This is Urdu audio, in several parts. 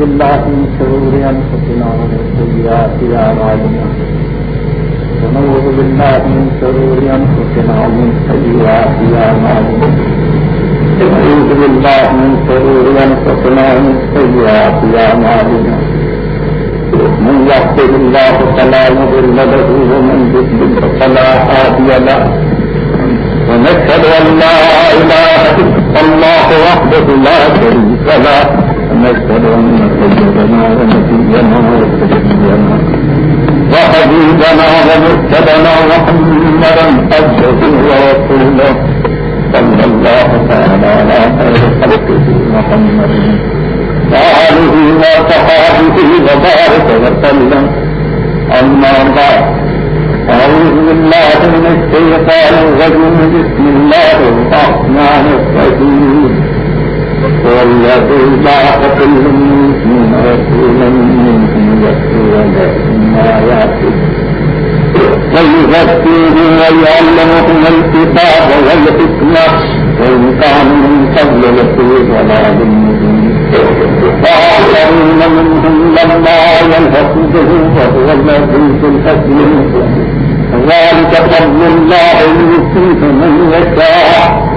بالله من شرور أنفسنا ومن سيئات أعمالنا. ونعوذ بالله من شرور أنفسنا ومن سيئات أعمالنا. نعوذ بالله من شرور أنفسنا ومن سيئات أعمالنا. من يهده الله فلا مضل له ومن يضلل فلا هادي له. ونشهد أن لا إله إلا الله وحده لا شريك له. ونشهد أن سيدنا ونبينا وسيدنا وحبيبنا محمدا عبده ورسوله صلى الله تعالى على خير خلقه محمد وآله وصحابه وبارك وسلم أما بعد أعوذ بالله من الشيطان الرجيم بسم الله الرحمن الرحيم ويعلمهم الكتاب والحكمة وإن كانوا من قبل لفي ضلال مبين وآخرين منهم لما يلحقوا به وهو العزيز الحكيم ذلك فضل الله يؤتيه من يشاء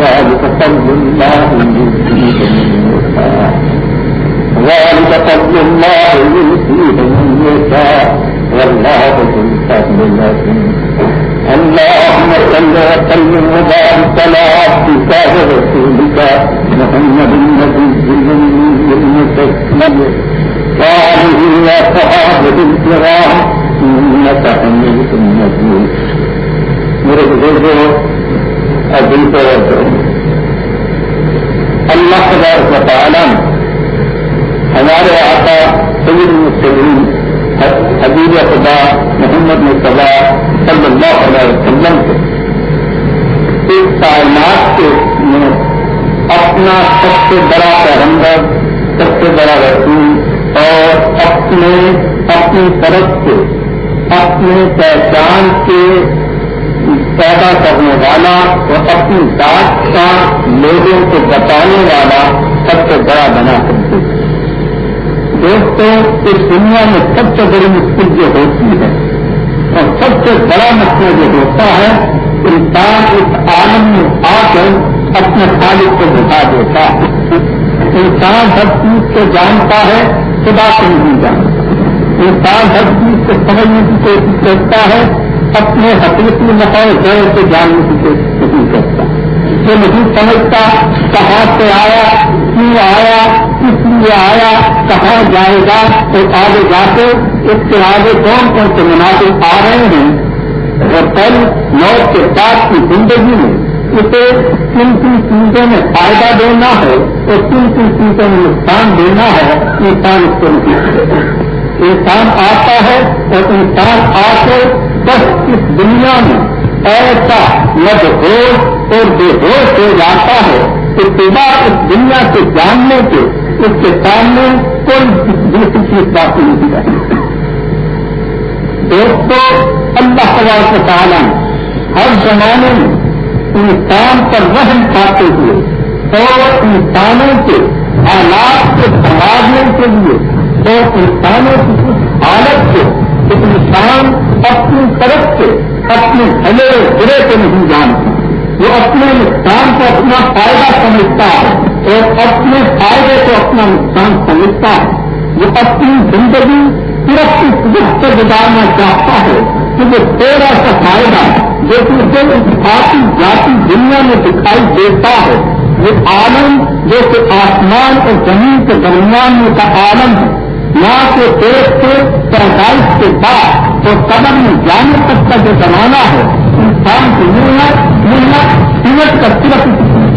ذلك فضل الله يؤتيه من يشاء. ذلك فضل الله يؤتيه من يشاء. والله ذو الفضل العظيم. اللهم صل وسلم وبارك على عبدك ورسولك محمد النبي الامي المسلم وآله وصحابه الكرام انك حميد مجيد میرے بزرگوں ابھی تو اللہ تبارک و تعالی ہمارے آقا سید المسلمین حبیب خدا محمد مصطفیٰ صلی اللہ علیہ وسلم کو۔ اس کائنات کے میں اپنا سب سے بڑا پیغمبر، سب سے بڑا رسول اور اپنے، اپنی طرف سے اپنے پہچان کے پیدا کرنے والا اور اپنی ذات کا لوگوں کو بتانے والا سب سے بڑا بنا۔ کرتے دوستوں اس دنیا میں سب سے بڑی مشکل جو ہوتی ہے اور سب سے بڑا مسئلہ جو ہوتا ہے، انسان اس عالم میں آ کر اپنے خالق کو بتا دیتا ہے۔ انسان ہر چیز کو جانتا ہے، خدا کو نہیں جانتا۔ انسان ہر چیز کو سمجھنے کی کوشش کرتا ہے، اپنے حقیقی مسائل غیر کو جاننے کی کوشش نہیں کرتا۔ جو نہیں سمجھتا، کہاں سے آیا، کیوں آیا کس لیے آیا، کہاں جائے گا؟ اور آگے جا کے اس کے آگے کون کون سے مناسب آ رہے ہیں؟ اور کل موت کے بعد کی زندگی میں اسے کن کن چیزوں میں فائدہ دینا ہے اور کن کن چیزوں میں نقصان دینا ہے، انسان اس کو نہیں انسان آتا ہے اور انسان آ کے بس اس دنیا میں ایسا لگ ہوش اور بے ہوش ہو جاتا ہے کہ سوا اس دنیا سے جاننے کے اس کے سامنے کوئی دوسری چیز باقی نہیں رہی دوستوں اللہ تعالیٰ کے تعالیٰ ہر زمانے میں انسان پر رحم کھاتے ہوئے اور انسانوں کے حالات کو سنبھالنے کے لیے اور انسانوں کی اس حالت کو انسان اپنی طرف سے اپنے بھلے برے کو نہیں جانتا۔ وہ اپنے نقصان کو اپنا فائدہ سمجھتا ہے۔ اور اپنے فائدے کو اپنا نقصان سمجھتا ہے۔ وہ اپنی زندگی صرف اس وقت سے گزارنا چاہتا ہے کہ وہ تھوڑا سا فائدہ جو کہ اسے اتفاقی جاتی دنیا میں دکھائی دیتا ہے۔ وہ عالم جو کہ آسمان اور زمین کے درمیان میں کا عالم ہے۔ یہاں کے دیش سے پیدائش کے بعد اور قدم میں جانے تک کا جو زمانہ ہے۔ انسان کی محنت محنت سمٹ کر صرف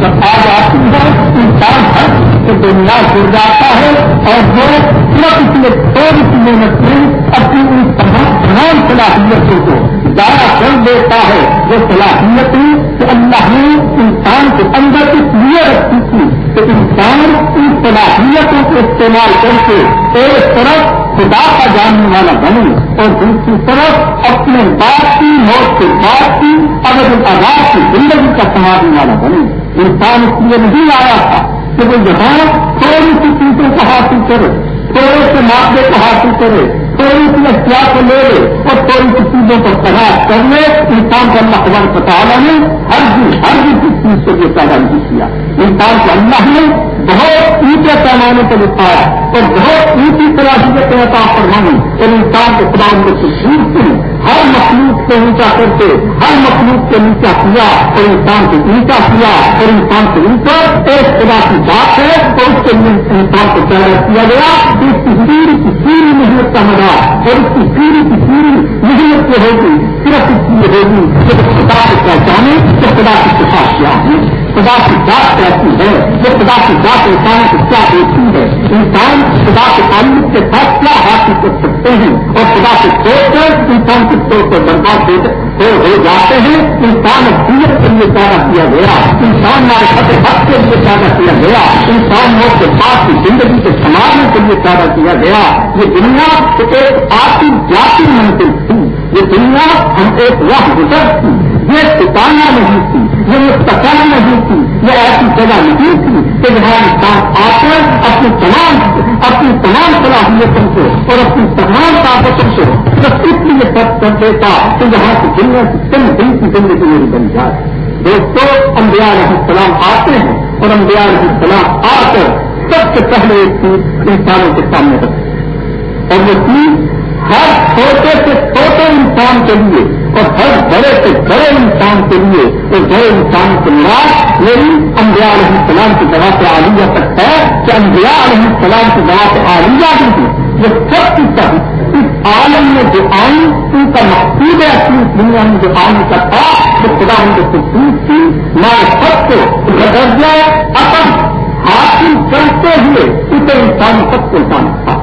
آ جاتی ہے انسان ہر سے دنیا گر جاتا ہے اور وہ صرف اس میں تھوڑی سی محنت میں اپنی ان تمام صلاحیتوں کو ضائع کر دیتا ہے۔ وہ صلاحیتیں کہ اللہ نے انسان کے اندر اس لیے رکھی تھی کہ انسان ان صلاحیتوں کو استعمال کر کے ایک طرف خدا کا جاننے والا بنے اور دوسری طرف اپنے باپ کی موت کے بعد کی اگر آزاد کی زندگی کا سنبھالنے والا بنے۔ انسان اس لیے نہیں آیا تھا کہ وہ یہاں تھوڑی سی چیزوں کو حاصل کرے تھوڑے سے معاملے کو حاصل کرے تھوڑی سی اختیار کو لے لے اور تھوڑی سی چیزوں کو تلاش کر لے، انسان کو اللہ خبر پتا نہیں ہر جی ہر بھی چیز سے یہ پیدا نہیں کیا۔ یعنی انسان کو اللہ نے بہت اونچے پیمانے پر دکھایا اور بہت اونچی طرح طرح فرمانی اور انسان کو خدا ان کو کی ہر مخلوق سے اونچا کرتے ہر مخلوق سے نیچا کیا اور انسان کو اونچا کیا اور انسان کے اوپر ایک خدا کی بات ہے اور اس کے لیے انسان کو پیدا کیا گیا۔ اس کی پوری کی پوری محنت کا مزہ اور اس کی پوری کی پوری محنت سے ہوگی۔ صرف ہوگی کہ خدا کو پہچانے تو خدا کی سفا کیا ہے خدا کی بات کیسی ہے؟ جو خدا کی بات انسان کو کیا دیتی ہے؟ انسان خدا کے تعلق کے ساتھ کیا حاصل کر سکتے ہیں؟ اور خدا سے چھوڑ کر انسان کے طور پر برباد ہو جاتے ہیں۔ انسان سیت کے لیے پیدا کیا گیا۔ انسان ہمارے خط حق کے لیے پیدا کیا گیا۔ انسان موت کے پاس کی زندگی کو سنبھالنے کے لیے پیدا کیا گیا۔ یہ دنیا ایک آتی جاتی منزل یہ دنیا ہم ایک وقت گزر تھی، یہ ٹکانا نہیں تھی، یہ مستقل نہیں تھی، یہ ایسی جگہ نہیں تھی کہ جہاں انسان آ کر اپنی تمام اپنی تمام صلاحیتوں کو اور اپنی تمام طاقتوں کو صرف اس لیے سب کر دیتا کہ یہاں کی دنیا کی چند دن کی زندگی میری بن جائے۔ دوستوں انبیاء علیہ السلام آتے ہیں اور انبیاء علیہ السلام آ کر سب سے پہلے ایک چیز انسانوں کے سامنے رکھتے اور وہ چیز ہر چھوٹے سے چھوٹے انسان کے لیے اور ہر بڑے سے بڑے انسان کے لیے اور بڑے انسان کے مراد میری انبیاء علیہ السلام کی دوا سے عالیہ تک ہے کہ انبیاء علیہ السلام کی دوا سے عالیہ بھی تھی یہ سب کی سب اس عالم میں جو آئی ان کا مقصود ہے اپنی دنیا میں جو آنے کا تھا تو خدا ان کو خوبصورت تھی ہمارے سب کو درجہ اپن حاصل کرتے ہوئے اسے انسان سب کو جانا تھا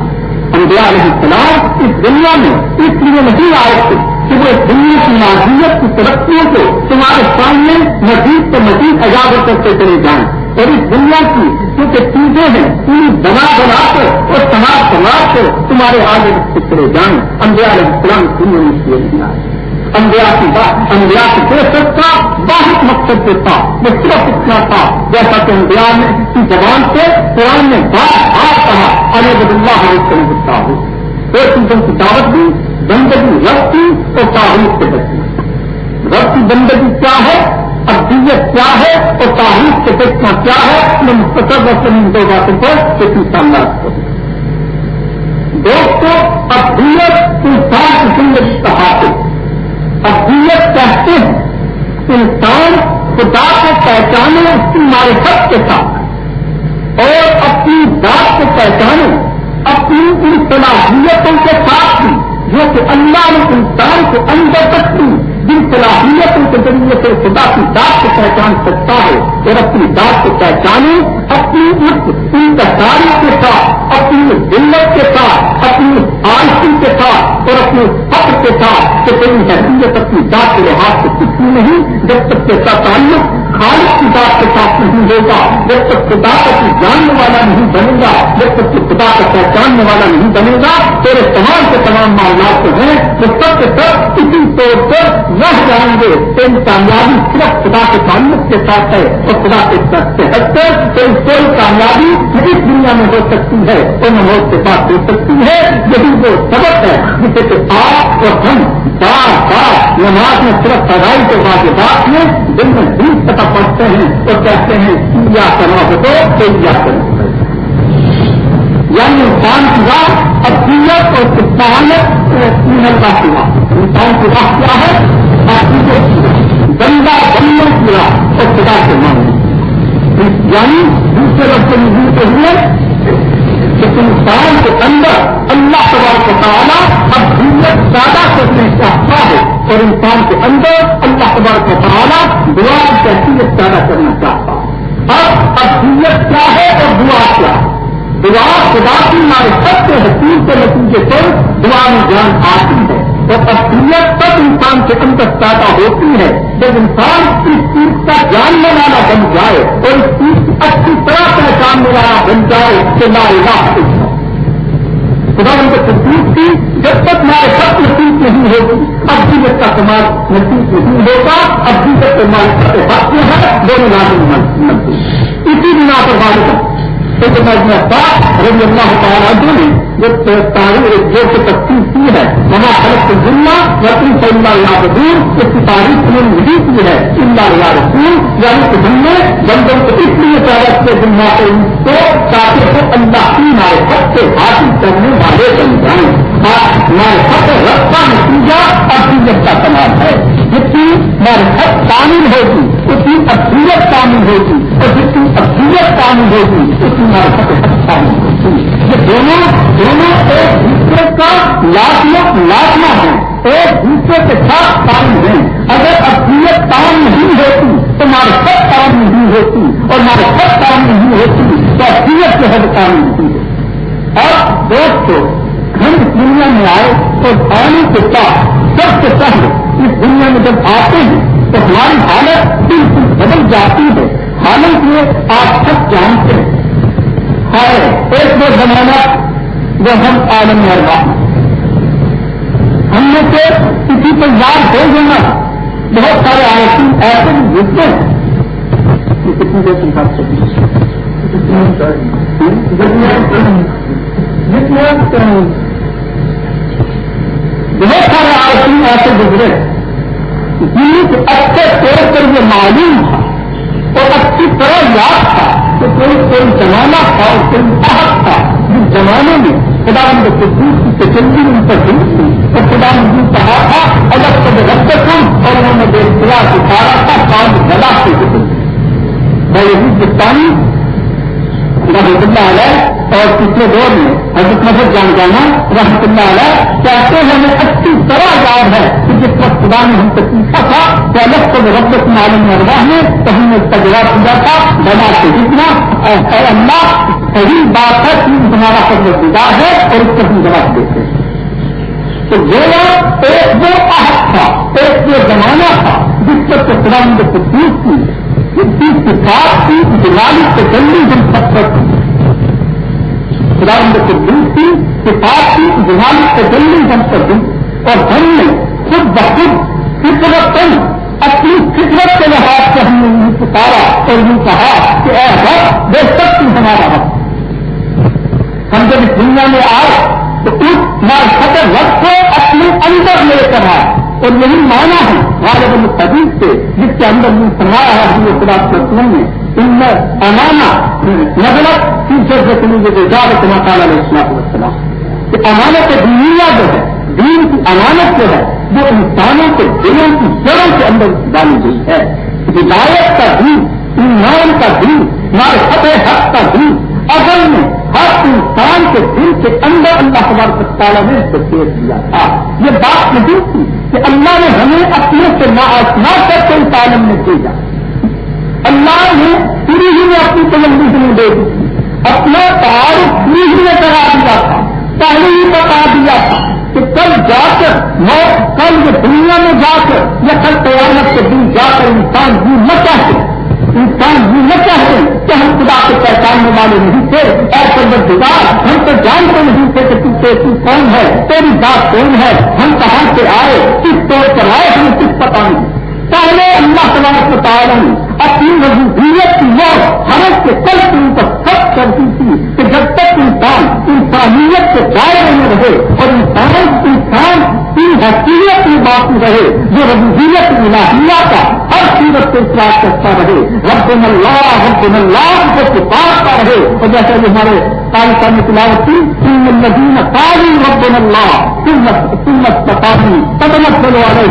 انبیاء علیہ السلام اس دنیا میں اس لیے نہیں آئے تھے کہ وہ دنیا کی معذیت کی ترقیوں کو تمہارے سامنے مزید سے مزید اجاگر کرتے چلے جائیں اور اس دنیا کی کیونکہ چیزیں ہیں، پوری بنا بنا کر اور سماج سماج کو تمہارے آگے رکھتے چلے جائیں۔ انبیاء علیہ السلام دنیا میں انبیاء کی بات، انبیاء کی بے کا واحد مقصد جو تھا، وہ صرف اتنا تھا، جیسا کہ انبیاء نے کی زبان سے قرآن نے بات آپ کہا ارے بد اللہ علیہ گپتا ہو ایک چیزوں کی دعوت دی، بندگی رب کی اور تاریخ سے بچی رب کی بندگی کیا ہے؟ ابدیت کیا ہے؟ اور تاریخ سے بچنا کیا ہے؟ میں مستقل وقت ان دو باتوں پر ایک سامنا دوستوں ابدیت انسان کی زندگی کا حاصل اقلیت کہتے ہیں، انسان خدا کو پہچانے اس کی معرفت کے ساتھ، اور اپنی ذات کو پہچانے، اپنی ان صلاحیتوں کے ساتھ بھی، جو کہ اللہ نے انسان کو اندر تک دی۔ جن صلاحیتوں کے ذریعے سے خدا کی دانت کو پہچان سکتا ہے اور اپنی دانت کو پہچانے، اپنی اس کے ساتھ، اپنی دلت کے ساتھ، اپنی آلسی کے ساتھ اور اپنے فخر کے ساتھ کہ کوئی حیثیت اپنی دانت کے لحاظ سے کچھ نہیں، جب تک کے تعلق خالص کی بات کے ساتھ نہیں ہوگا، جب تک خدا کا جاننے والا نہیں بنے گا جب تک خدا کا پہچاننے والا نہیں بنے گا تیرے تمام کے تمام معاملات جو ہیں، وہ سب کے سب اسی طور پر رہ جائیں گے تو ان کامیابی صرف خدا کے تعلق کے ساتھ ہے اور خدا کے ساتھ سے ہٹ کر تو کوئی کامیابی اس دنیا میں ہو سکتی ہے اور موت کے ساتھ ہو سکتی ہے۔ یہی وہ سبق ہے جسے کہ آپ اور ہم بار بار نماز میں صرف پڑھائی کے بعد بات میں دن میں بیس سطح پڑھتے ہیں اور کہتے ہیں، کیا کرنا ہو تو کیا کرنا یعنی انسان کی بات ابیت اور کتانت کا سوا انسان کی بات کیا ہے؟ گندا بندوں کی بات اور خدا کے مانگنے یعنی دوسرے رقص میں ملتے ہوئے کہ انسان کے اندر اللہ تبار کو تعالیٰ اب دنیا زیادہ کرنے چاہتا ہے اور انسان کے اندر اللہ تبار کو تعالیٰ دعا کی تحصیلت پیدا کرنا چاہتا ہے۔ اب ابدیت کیا ہے اور دعا کیا ہے؟ دعا خدا کی ہمارے سب کے حقیق کے نتیجے پر دعا میں جان آتی ہے اور اصلیت تب انسان کے اندر پیدا ہوتی ہے، جب انسان اس چیز کا جاننے والا بن جائے اور اس چیز کی اچھی طرح پہچاننے والا بن جائے کہ لا الہ خدا ان کو تصدیق تھی جب تک ہمارے سب نصیب نہیں ہوگی اب بھی کا سماج نصیب نہیں ہوگا اب بھی تک ہمارے سب واقع ہے، دونوں لازم اسی بنا پر والد سیدنا مجمع رضی اللہ تعالیٰ نے جو تاریخ جو سے تقسیم کی ہے وہاں خلق ذمہ وطن سے اللہ اللہ دور اس کی تاریخ میں ملی کی ہے اللہ اللہ رسول یعنی کہ ہم نے بندوں کو اس لیے پیدا کے ذمہ کو تاکہ وہ اللہ کی معرفت سے حاصل کرنے والے بن جائیں۔ ہمارے حق رقبہ نتیجہ اصلیت کا کمال ہے۔ جتنی ہمارے حق تعمیر ہوگی، اتنی اصلیت تعمیر ہوگی، اور جتنی اصلیت تعمیر ہوگی، اتنی ہمارے حق حق ہوگی۔ یہ دونوں دونوں ایک دوسرے کا لازمہ لازمہ ہے۔ ایک دوسرے کے ساتھ کام ہیں اگر اصلیت کام نہیں ہوتی، تو ہمارے سب کام نہیں ہوتی، اور ہمارے سب کام نہیں ہوتی، تو اصلیت کے حد کام نہیں ہے اور دوستوں ہم اس دنیا میں آئے تو آنے کے ساتھ سب سے پہلے اس دنیا میں جب آتے ہیں تو ہماری حالت بالکل بدل جاتی ہے۔ حالت میں آپ سب جانتے ہیں۔ ایک وہ زمانہ جو ہم عالم میں ہم نے سے کسی پر یاد ہو جانا بہت سارے آئے ایسے بھی جتنے ہیں۔ کتنی دیر کی بات چلی بہت سارے آئے ایسے گزرے جن اچھے طور پر یہ معلوم تھا اور اچھی طرح یاد تھا کہ کوئی کوئی زمانہ تھا اور کوئی صاحب تھا۔ جس زمانے میں خدا نے قدوس کی تجلی ان پر دل تھی اور خدا نے کہا تھا الگ سے رب کم اور انہوں نے بے اختیار اتارا تھا کام گلا سے میں یہ ہندوستانی رحمت اللہ علیہ اور پچھلے دور میں حضرت نظر جان جانا رحمت اللہ علیہ کہتے ہیں، ہمیں اچھی طرح یاد ہے کہ جس وقت خدا نے ہم سے پوچھا تھا کہ الگ سے رب معلوم ارواہ تو ہم نے اس کا جواب دیا تھا، بنا سے جتنا اے اللہ، صحیح بات ہے کہ تمہارا سب گزار ہے اور اس کو ہم جواب دیتے ہیں۔ تو گویا ایک وہ عہد تھا، ایک وہ زمانہ تھا، جس پر کہ خدا نے تکلیف کی جس کی کتاب کی دلالی سے جلدی ہم سب تک خدا نے تکلیف کی کتاب کی دلالی سے جلدی ہم سب اور ہم نے خود بخود فطرت اپنی فطرت کے لحاظ سے ہم نے انہیں پکارا اور یوں کہا کہ اے حق بے سب تم ہمارا حق ہم جب اس دنیا میں آئے، تو اس خطر وقت کو اپنے اندر لے کر آئے۔ اور یہی مانا ہے، غالب القدیب سے، جس کے اندر یہ سنایا ہے، ہم خدا کے میں ان میں امانا نظرت ٹیچر سے تمہیں جو زیادہ تمہیں تعالیٰ علیہ السلام السلام کہ امانت دنیا جو ہے، دین کی امانت جو ہے، وہ انسانوں کے دلوں کی جڑوں کے اندر ڈالی گئی ہے۔ ہدایت کا دین، ایمان کا دین ہمارے فتح حق کا دین اصل میں ہر انسان کے دل کے اندر اللہ ہمارے تعالیٰ نے اس کو پیش دیا تھا۔ یہ بات نہیں تھی کہ اللہ نے ہمیں اپنے سے نہ کر کے اس عالم میں بھیجا اللہ نے پوری ہی میں اپنی تلنگی سے دے دی اپنا تعارف پوری ہی میں کرا دیا تھا۔ پہلے ہی بتا دیا تھا کہ کل جا کر موت، کل یہ دنیا میں جا کر، یا کل قیامت کے دن جا کر انسان جی نہ چاہتے انسان جی نہ چاہتے کہ ہم خدا کو پہچاننے والے نہیں تھے۔ ایسے بدار ہم تو جانتے نہیں تھے کہ تو کون ہے، تیری بات کون ہے، ہم کہاں سے آئے، کس طور پر آئے، ہمیں کچھ پتا نہیں۔ پہلے اللہ تبارک کو تعلق اپنی مجبوریت کی موت ہمیں سے کل کی پر سب کرتی تھی کہ جب تک انسان انسانیت کے دائرے میں رہے اور انسان انسان کی حیثیت کی بات رہے، جو ربویت الہیہ کا ہر سیرت سے اطلاع کرتا رہے رب اللہ رب اللہ کو پکارتا رہے۔ اور جیسا کہ ہمارے پاکستان میں تلاوت تھی سن الدین تعلیم رب اللہ سنت سنت کا تعلیم قدمت چلو والے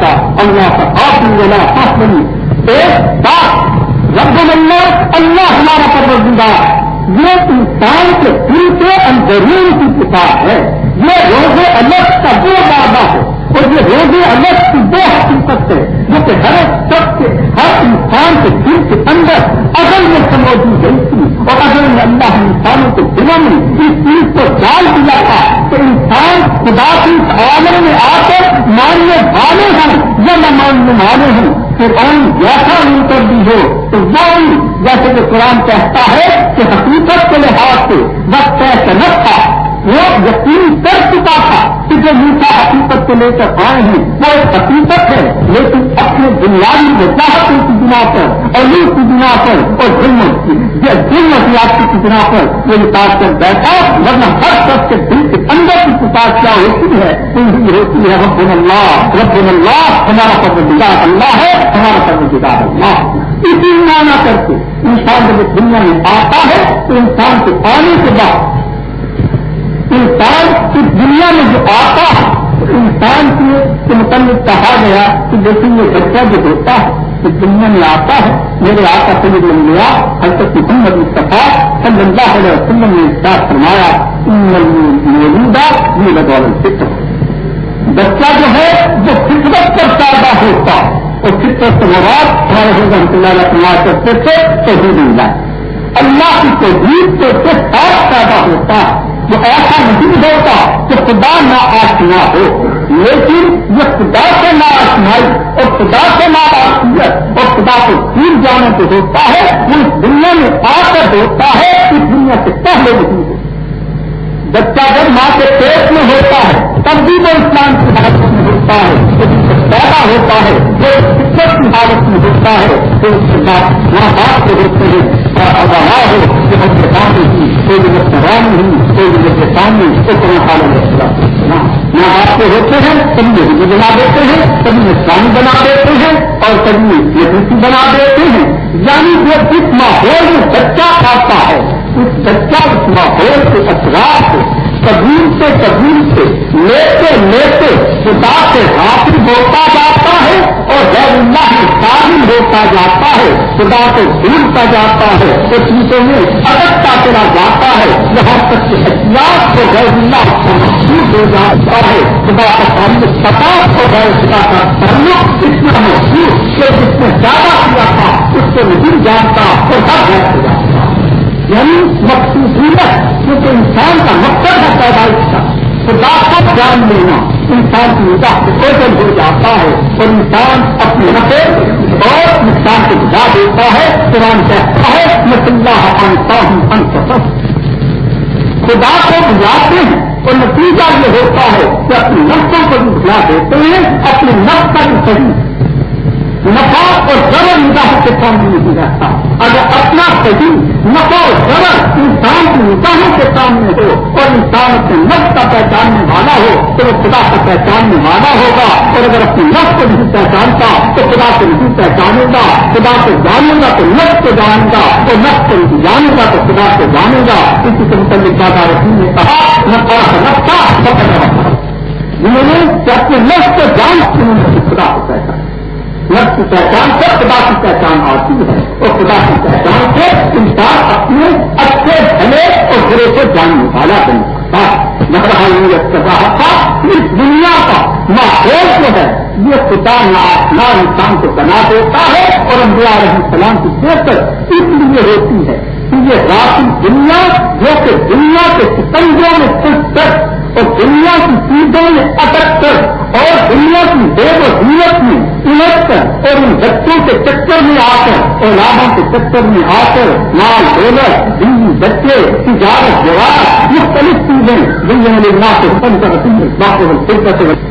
کا اللہ کا آپ ولا فاصلنی ایک بات رب اللہ اللہ ہمارا پروردگار یہ انسان کے دل کے اندرون کی کتاب ہے. یہ روزے الگ کا دو وعدہ ہے اور یہ روزے الگ کی دو حقیقت ہے جو کہ ہر سب کے، ہر انسان کے دل کے اندر اصل میں سموجی گئی تھی اور اگر میں اللہ انسانوں کے دلوں میں اس چیز کو ڈال دیا تھا کہ انسان خدا کی عالم میں آ کر ماننے والے ہیں یا نہ ماننے والے ہیں؟ کہ ان جیسا نہیں کر دی ہو، تو وہ جیسے کہ قرآن کہتا ہے کہ حقیقت کے لحاظ سے وقت ایسا نہ تھا، وہ یقین کر چکا تھا۔ جو میٹھا حقیقت کو لے کر آئے ہیں، وہ ایک حقیقت ہے، لیکن اپنے بنیادی وجاہتوں کی بنا پر، اور اس کی بنا پر، اور دل مسیاتی کی بنا پر وہ اتار کر بیٹھا، ورنہ ہر شخص کے دل کے اندر کی پکار کیا ہوتی ہے؟ وہی ہوتی ہے رب اللہ رب اللہ، ہمارا پروردگار اللہ ہے، ہمارا پروردگار اللہ۔ اسی مانا کر کے انسان جب دنیا میں آتا ہے، تو انسان کو آنے کے بعد انسان اس دنیا میں جو آتا ہے انسان کے متعلق کہا گیا کہ لیکن یہ بچہ جو ہوتا ہے، اس دنیا میں آتا ہے، میرے آتا سے جو لیا حضرت محمد مصطفیٰ صلی اللہ علیہ وسلم نے ساتھ فرمایا موجودہ یہ بدول فکر بچہ جو ہے، جو فطرت پر پیدا ہوتا ہے، اور فطرت کے بعد ہمارے رحمۃ اللہ علیہ کرتے تھے تو ہی اللہ اللہ کی توحید کے ساتھ پیدا ہوتا ہے۔ جو ایسا نہیں ہوتا کہ خدا نہ آشنا ہو۔ لیکن یہ خدا سے نہ آشنائی اور خدا سے نہ آشیت اور خدا کو پھر جانے کو ہوتا ہے وہ اس دنیا میں آ کر ہوتا ہے، اس دنیا سے پہلے نہیں ہوتا۔ بچہ جب ماں کے پیٹ میں ہوتا ہے، تب بھی وہ اسلام کی حالت میں ہوتا ہے۔ پیدا ہوتا ہے، جو شکت کی حالت میں ہوتا ہے، تو اس کے بعد ماں باپ کے ہوتے ہیں ہو کہ ہم کے سامنے کی کوئی مجھے سرام نہیں، کوئی مجھے سامنے تو کوئی حالت میں ماں باپ کے ہوتے ہیں کبھی ہندو بنا دیتے ہیں کبھی اسلامی بنا دیتے ہیں، اور کبھی یہ بنا دیتے ہیں۔ یعنی جو جس ماحول میں بچہ آتا ہے، اس بچہ اس ماحول کے اثرات کو سے قبول سے لیتے لیتے خدا سے حاصل ہوتا جاتا ہے اور غیر اللہ سے ہوتا جاتا ہے، خدا کو بھولتا جاتا ہے۔ تو چیزوں میں اگڑتا چلا جاتا ہے۔ یہاں تک کہ احتیاط کو غیر اللہ سے محسوس ہو جاتا ہے۔ خدا کا تعلق پتا اور غیر خدا کا تعلق اتنا محسوس کہ جس نے زیادہ کیا تھا، اس کو نہیں جانتا اور ہر غیر ہو جاتا یعنی مقصوصیت کیونکہ انسان کا مقصد ہے پیدائش کا۔ خدا کو جان لینا، انسان کی نگاہ سے اوپن ہو جاتا ہے۔ اور انسان اپنے نفے اور انسان کو بجا دیتا ہے۔ قرآن کہتا ہے میں اللہ انتا ہوں انت خدا کو بجاتے ہیں اور نتیجہ یہ ہوتا ہے کہ اپنی نفسوں کو بھی بجا دیتے ہیں، اپنے نفس کا بھی صحیح۔ نفا اور ضرور نگاہ کے سامنے نہیں رہتا اگر اپنا صحیح نفا اور ضرور انسان کی نگاہوں کے سامنے ہو اور انسان اپنے نفس کا پہچاننے والا ہو، تو وہ خدا کا پہچاننے والا ہوگا۔ اور اگر اپنے نفس کو نہیں پہچانتا، تو خدا کو نہیں پہچانے گا۔ خدا کو جانے گا تو نفس کو جانے گا۔ اور نفس کو نہیں جانے گا تو خدا کو جانے گا۔ اسی کے متعلق دادا رسول نے کہا نفا کا نقصہ انہوں نے اپنے نفس کو جان خدا کو پہچانا۔ نفس کی پہچان سے خدا کی پہچان آتی ہے اور خدا کی پہچان سے انسان اپنے اچھے بھلے اور برے کو جاننے والا بن سکتا ہے۔ میں رہا تھا اس دنیا کا ماحول جو ہے، یہ خدا نہ انسان کو بنا دیتا ہے اور انبیاء علیہ السلام کی بہتر اس لیے ہوتی ہے کہ یہ راشن دنیا، جو کہ دنیا کے ستنگوں میں کچھ اور دنیا کی چیزوں میں اٹک کر اور دنیا کی بے وحیت میں الٹ کر اور ان بچوں کے چکر میں آ کر اور لابوں کے چکر میں آ کر لال ڈولر دلی بچے، تجارت جواب مختلف چیزیں دنیا میں نہ سے حکم کر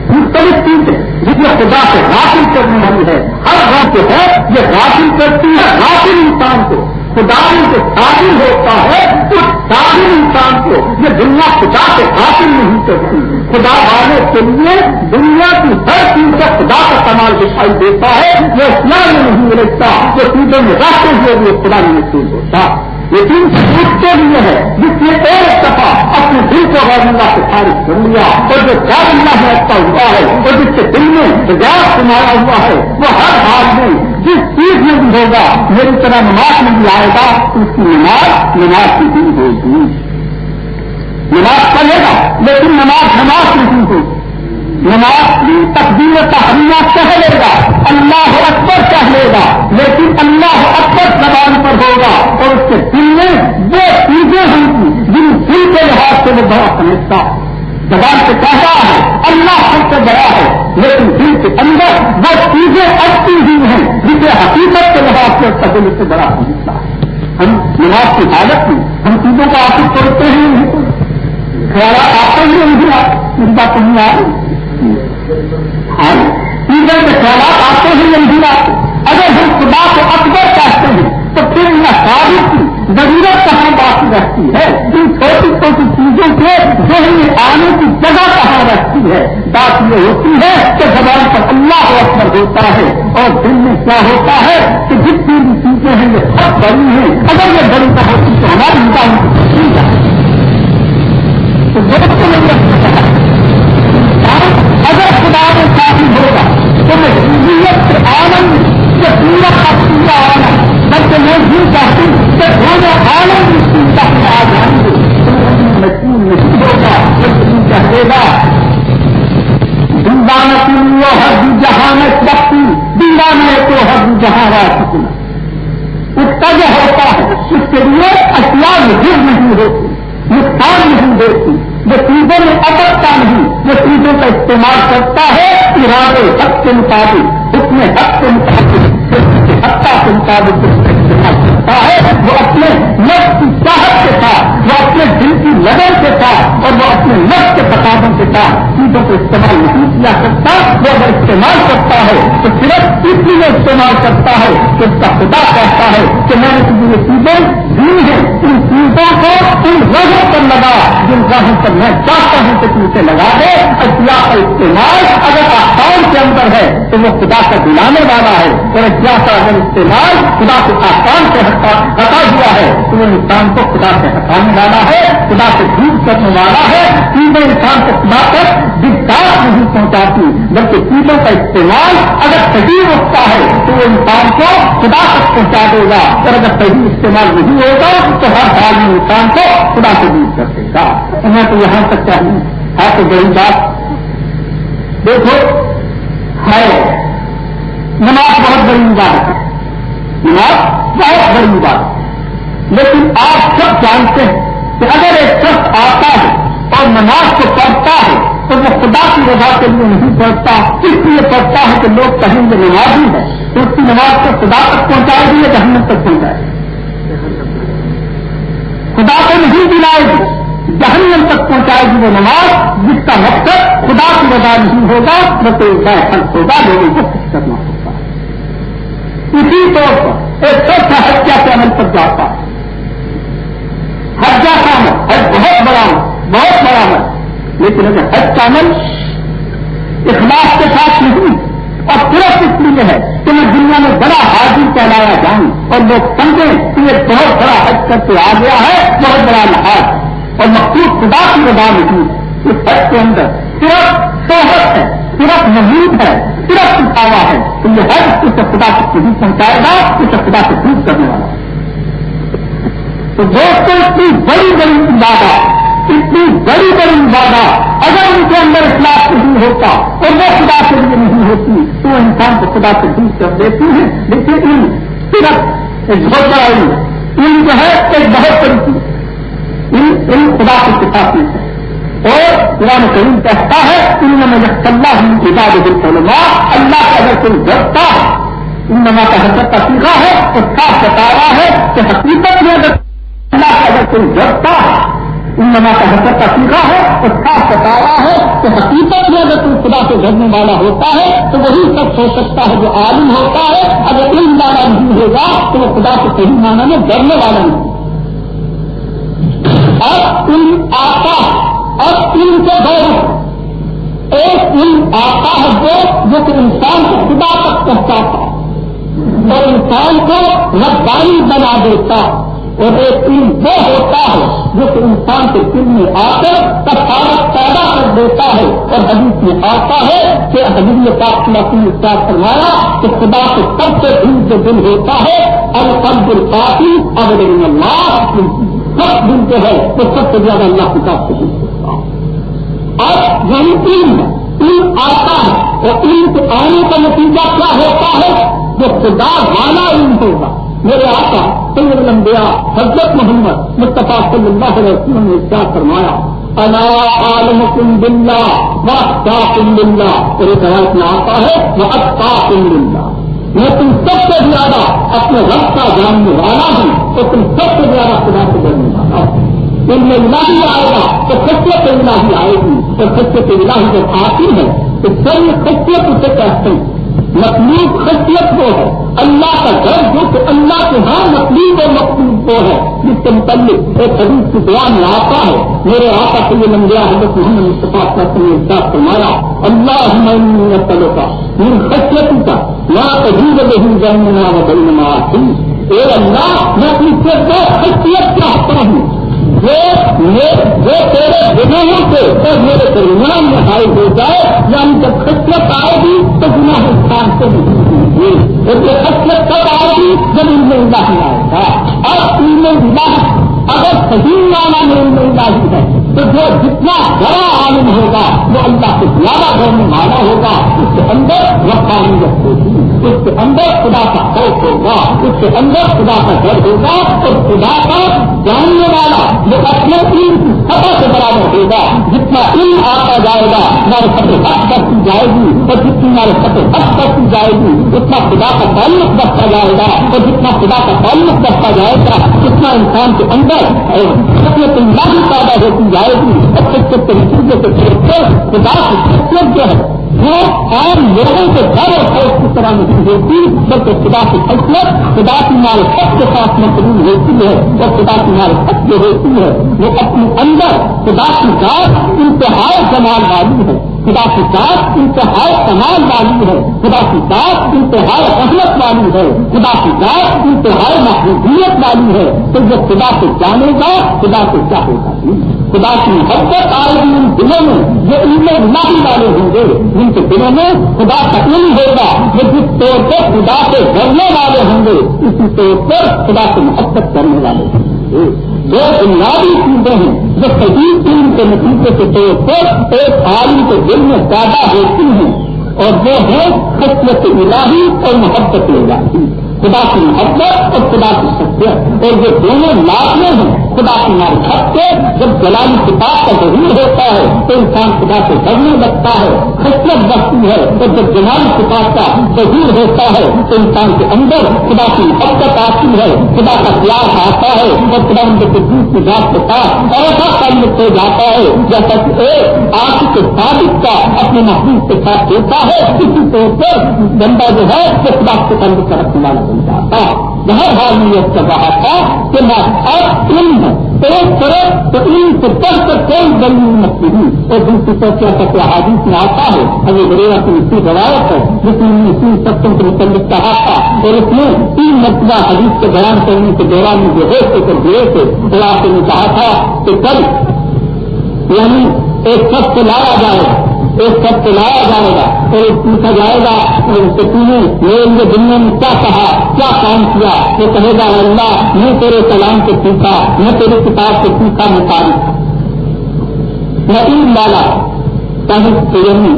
مختلف چیزیں جس میں خدا سے حاصل کرنے والی ہے۔ ہر بات جو ہے یہ حاصل کرتی ہے حاصل انسان کو۔ خدا سے حاصل ہوتا ہے، اس ساری انسان کو یہ دنیا خدا سے حاصل نہیں کرتی۔ خدا والے کے لیے دنیا کی ہر چیز کا خدا کا کمال دکھائی دیتا ہے وہ اسلام میں نہیں ملتا جو چیزوں میں رہتے ہوئے بھی خدا نہیں محسوس ہوتا لیکن اس کے لیے ہے، جس نے ایک دفعہ اپنے دل کو غیر اللہ سے خارج کر لیا اور جو غیر اللہ میں اچھا ہوا ہے۔ اور جس کے دل میں غیر سنایا ہوا ہے، وہ ہر حال میں جس چیز میں بھی ہوگا، میری طرح نماز میں بھی آئے گا، اس کی نماز نماز کی دن ہوگی۔ نماز پڑھے گا، لیکن نماز نماز نہیں ہوگی۔ نماز کی تقدیر تحریہ کہہ لے گا، اللہ اکبر کہہ لے گا، لیکن اللہ اکبر زبان پر ہوگا اور اس کے دل میں وہ چیزیں ہوں گی جن دل کے لحاظ سے وہ بڑا سمجھتا زبان سے کہہ رہا ہے، اللہ سب سے بڑا ہے، لیکن دل کے اندر وہ چیزیں اچھی ہوئی ہیں جسے حقیقت کے لحاظ سے اس کا دل سے بڑا سمجھتا ہے۔ ہم نماز کی حالت میں ہم چیزوں کو آفس کرتے ہیں۔ نہیں آتے ہی نہیں میری بات نہیں آ رہی ہاں کے خیالات آتے ہی نہیں آتے؟ اگر ہم خدا کو اکبر چاہتے ہیں، تو پھر ان کی، ضرورت کہاں باقی رہتی ہے۔ ان چھوٹی چھوٹی چیزوں کے ذہن میں آنے کی جگہ کہاں رہتی ہے؟ بات یہ ہوتی ہے کہ زبان پر اللہ اکبر ہوتا ہے اور دل میں کیا ہوتا ہے؟ کہ جتنی بھی چیزیں ہیں، یہ سب بڑی ہیں۔ اگر یہ بڑی کا ہوتی تو ہماری انسان تو دوستوں نے اگر خدا میں کافی ہوگا۔ تو میں سے آنند یہ پورا کا پورا آنند۔ بلکہ میں یہ چاہتی ہوں کہ دونوں عالم اس چنتا میں آ جائیں گے مشین نہیں ہوگا یہ چاہے گا دیوان وہ ہر جہاں میں سکتی دیوان ہے تو ہر جہاں رہ سکوں۔ اس کا جو ہوتا ہے، اس کے لیے اشیاء مجھے نہیں ہوتی، نقصان نہیں دیتی جو چیزوں میں اٹکتا نہیں، جو چیزوں کا استعمال کرتا ہے، ارادے، حق کے مطابق اس میں حق کے مطابق حقہ کے مطابق استعمال کرتا ہے، وہ اپنے نفس کی چاہت کے ساتھ، وہ اپنے دل کی لگن کے ساتھ، اور وہ اپنے نفس کے تقاضوں کے ساتھ چیزوں کو استعمال نہیں کیا کرتا وہ اگر استعمال کرتا ہے تو صرف اس لیے استعمال کرتا ہے کہ اس کا خدا کہتا ہے کہ میں نے تجھے یہ چیزیں دی ہیں، ان چیزوں کو ان رگوں پر لگا، جن راہوں پر میں چاہتا ہوں کہ تم سے لگا دے۔ اشیا کا استعمال اگر آسان کے اندر ہے تو وہ خدا کا دلانے والا ہے۔ اور اشیا کا اگر استعمال خدا کے آسان سے ہٹا ہوا ہے تو وہ انسان کو خدا سے ہٹانے والا ہے، خدا سے دور کرنے والا ہے۔ چیزیں انسان کو خدا تک دکھدار نہیں پہنچاتی، بلکہ چیزوں کا استعمال اگر صحیح ہوتا ہے تو وہ انسان کو خدا تک پہنچا دے گا۔ اور اگر صحیح استعمال نہیں ہوگا تو ہر حال میں انسان کو خدا سے دور کر دے گا۔ میں تو یہاں تک چاہیے۔ ہے تو بڑی بات۔ دیکھو، ہے۔ نماز بہت بڑی بات ہے۔ نماز بہت بڑی بات لیکن آپ سب جانتے ہیں کہ اگر ایک شخص آتا ہے اور نماز کو پڑھتا ہے تو وہ خدا کی رضا کے لیے نہیں پڑھتا اس لیے پڑھتا ہے کہ لوگ کہیں گے نماز ہی ہے تو اس کی نماز کو خدا تک پہنچائے گی یا جہنم تک پہنچائے گی؟ خدا کو نہیں دلائے گی، جہنم تک پہنچائے گی وہ نماز، جس کا مقصد خدا کی رضا نہیں ہوگا وہ تو ہوگا لوگوں کو خوش کرنا ہوگا۔ اسی طور پر ایک سب سے ہتیا کے عمل پر جاتا ہے ہتیا کا عمل حج بہت بڑا بہت بڑا عمل لیکن اگر حج کا عمل اخلاق کے ساتھ نہیں اور صرف اس لیے ہے کہ میں دنیا میں بڑا حاضر کہلایا جاؤں اور لوگ سمجھیں کہ یہ بہت بڑا حج کر کے آ گیا ہے، بہت بڑا لحاظ اور مخصوص خدا کی وجہ نہیں اس حج کے اندر صرف شہرت ہے، صرف محیط ہے، صرف سکھاوا ہے۔ تو یہ ہے اس سے خدا سے پہنچائے گا اسے خدا سے دور کرنے والا۔ تو دوستوں اتنی بڑی بڑی عبادت اتنی بڑی بڑی عبادت اگر ان کے اندر اخلاق نہیں ہوتا اور وہ خدا سے لیے نہیں ہوتی، تو وہ انسان کو خدا سے دور کر دیتی ہیں۔ لیکن ان صرف ایک بہت بڑا علم علم جو ہے ایک بہت بڑی چیز۔ علم خدا کے کتاب میں ہے۔ اور قرآن کریم کہتا ہے ان میں اللہ عباد العلماء۔ اللہ کا اگر کوئی ڈرتا ان نما کا حضرت کا سیکھا ہے تو صاف بتا رہا ہے کہ حقیقت میں اگر اللہ کا اگر کوئی ڈرتا ہے ان نما کا حضرت کا سیکھا ہے تو صاف بتا رہا ہے کہ حقیقت میں اگر کوئی خدا سے ڈرنے والا ہوتا ہے، تو وہی سب ہو سکتا ہے جو عالم ہوتا ہے۔ اگر علم والا نہیں ہوگا، تو وہ خدا سے صحیح معنی میں ڈرنے والا نہیں۔ اب علم آتا ہے اب ان کے دور ایک علم آتا ہے وہ جو کہ انسان کو خدا تک پہنچاتا ہے۔ اور انسان کو ربانی بنا دیتا اور ایک علم وہ ہوتا ہے جو کہ انسان کے دل میں آ کر تفارت پیدا کر دیتا ہے اور حدیث میں آتا ہے کہ حدیث پاک کی استاد فرمایا کہ خدا کے سب سے دل جو دل ہوتا ہے القلب القافی اب اللہ سب دل جو ہے وہ سب سے زیادہ اللہ کتاب سے دل اب یعنی علم علم آتا ہے۔ اور علم کے آنے کا نتیجہ کیا ہوتا ہے؟ جو خدا والا علم ہوگا۔ میرے آقا سید الانبیاء حضرت محمد مصطفیٰ صلی اللہ علیہ وسلم نے کیا فرمایا اللہ عالم کم بلّہ و کم بلّہ ایک روایت میں آتا ہے وہ اچھا کم بلّہ میں تم سب سے زیادہ اپنے رب کا جاننے والا ہوں تو تم سب سے زیادہ خدا سے جاننے والا ہوں۔ ان میں الہی آئے گا، تو خصیت الہی آئے گی تو خصیت الہی جب آتی ہے، تو سر خصیت اسے کہتے ہیں۔ مخلوق خصیت وہ ہے۔ اللہ کا گھر جو کہ اللہ کے ہاں مخلوق اور مخلوق وہ ہے جس کے متعلق ایک حدیث کی دعا میں آتا ہے۔ میرے آقا سے یہ لمبیا حضرت محمد مصطفیٰ کرتے ہیں احساس فرمایا اللہ چلو کا ان خصیت کا نہ تجیب نہیں جاننا و بلنا تھی اے اللہ، میں اپنی سے دو خصیت چاہتا ہوں۔ جو تیرے گناہوں سے اور میرے درمیان میں حائل ہو جائے یعنی جب خصلت آئے گی تو گناہ نہیں اور یہ خصلت کب آئے گی جب ان میں اللہ آئے گا۔ اور ان میں اللہ اگر صحیح مانا میں ان میں اللہ ہے تو جو جتنا بڑا عالم ہوگا، وہ اللہ سے زیادہ گھر مانا ہوگا۔ اس کے اندر رفانیت ہوگی، اس کے اندر خدا کا خوف ہوگا، اس کے اندر خدا کا ڈر ہوگا اور خدا کا جاننے والا جو اپنے علم کی سطح سے برابر ہوگا۔ جتنا علم آتا جائے گا، ہمارے سطح حق کرتی جائے گی، اور جتنی ہمارے سطح حق کرتی جائے گی، اتنا خدا کا تعلق بڑھتا جائے گا۔ اور جتنا خدا کا تعلق بڑھتا جائے گا، اتنا انسان کے اندر سطح اللہ پیدا ہوتی جائے آئے گی۔ اور سب سے طریقے سے خدا کی شخصیت جو ہے، وہ عام لوگوں کے گھر اور خوف کی طرح نہیں ہوتی، بلکہ خدا کی حیثیت خدا کی مال سب کے ساتھ مقبول ہوتی ہے۔ اور خدا کی مال سب جو ہوتی ہے، وہ اپنے اندر خدا کی ذات انتہائی جمال والی ہے۔ خدا کی ذات انتہائی کمال والی ہے، خدا کی ذات انتہائی اہمیت والی ہے، خدا کی ذات انتہائی محبوبیت والی ہے۔ تو جو خدا کو جانے گا، خدا کو کیا ہوگا خدا کی محبت آئے گی ان دنوں میں جو ان میں نہیں والے ہوں گے۔ جن کے دنوں میں خدا کا ہوگا جو جس طور پر خدا سے ڈرنے والے ہوں گے، اسی طور پر خدا سے محبت کرنے والے ہوں گے۔ دو بنیادی چیزیں ہیں، جو صحیح ٹیم کے نتیجے کے طور پر ایک عالم کے دل میں زیادہ ہوتی ہیں اور وہ ہے خصلت الہی اور محبت الہی۔ خدا کی محبت اور خدا کی شخصیت اور یہ دونوں لازمے ہیں۔ خدا کی معرفت سے جب جلالی کتاب کا ضرور ہوتا ہے تو انسان خدا سے ڈرنے لگتا ہے خصلت بڑھتی ہے۔ اور جب جلالی کتاب کا ضرور ہوتا ہے تو انسان کے اندر خدا کی محبت آتی ہے۔ خدا کا پیار آتا ہے اور خدا ان کے دوست کی جات کے ساتھ ایسا تعلق ہو جاتا ہے جیسا کہ ایک آنکھ کے صادق کا اپنے محبوب کے ساتھ ہوتا ہے۔ اسی طور پر بندہ جو ہے وہ خدا کے تعلق رکھنے والا بن جاتا ہے۔ بہت حال میں یہ کر رہا تھا کہ میں اب علم ایک طرف تو علم سے پڑھ کر کوئی دلیل نکتی ہوں اور دوسری طرف کیا کہتے حادث میں آتا ہے ابھی گریوا کی اسی روایت ہے جس میں اسی ستم کے متعلق کہا تھا۔ اور اس میں تین مرتبہ حدیث کے بیان کرنے کے دوران میں جو ہوتے کر گئے تھے تو آپ نے کہا تھا کہ کل یعنی ایک شخص کو لایا جائے ایک سب کو لایا جائے گا اور پوچھا جائے گا کہ تم نے میرے دنیا میں کیا کہا، کیا کام کیا؟ وہ کہے گا، اللہ میں تیرے کلام کو پوچھا میں تیرے کتاب کو پوچھا میں تاریخ میں ان یعنی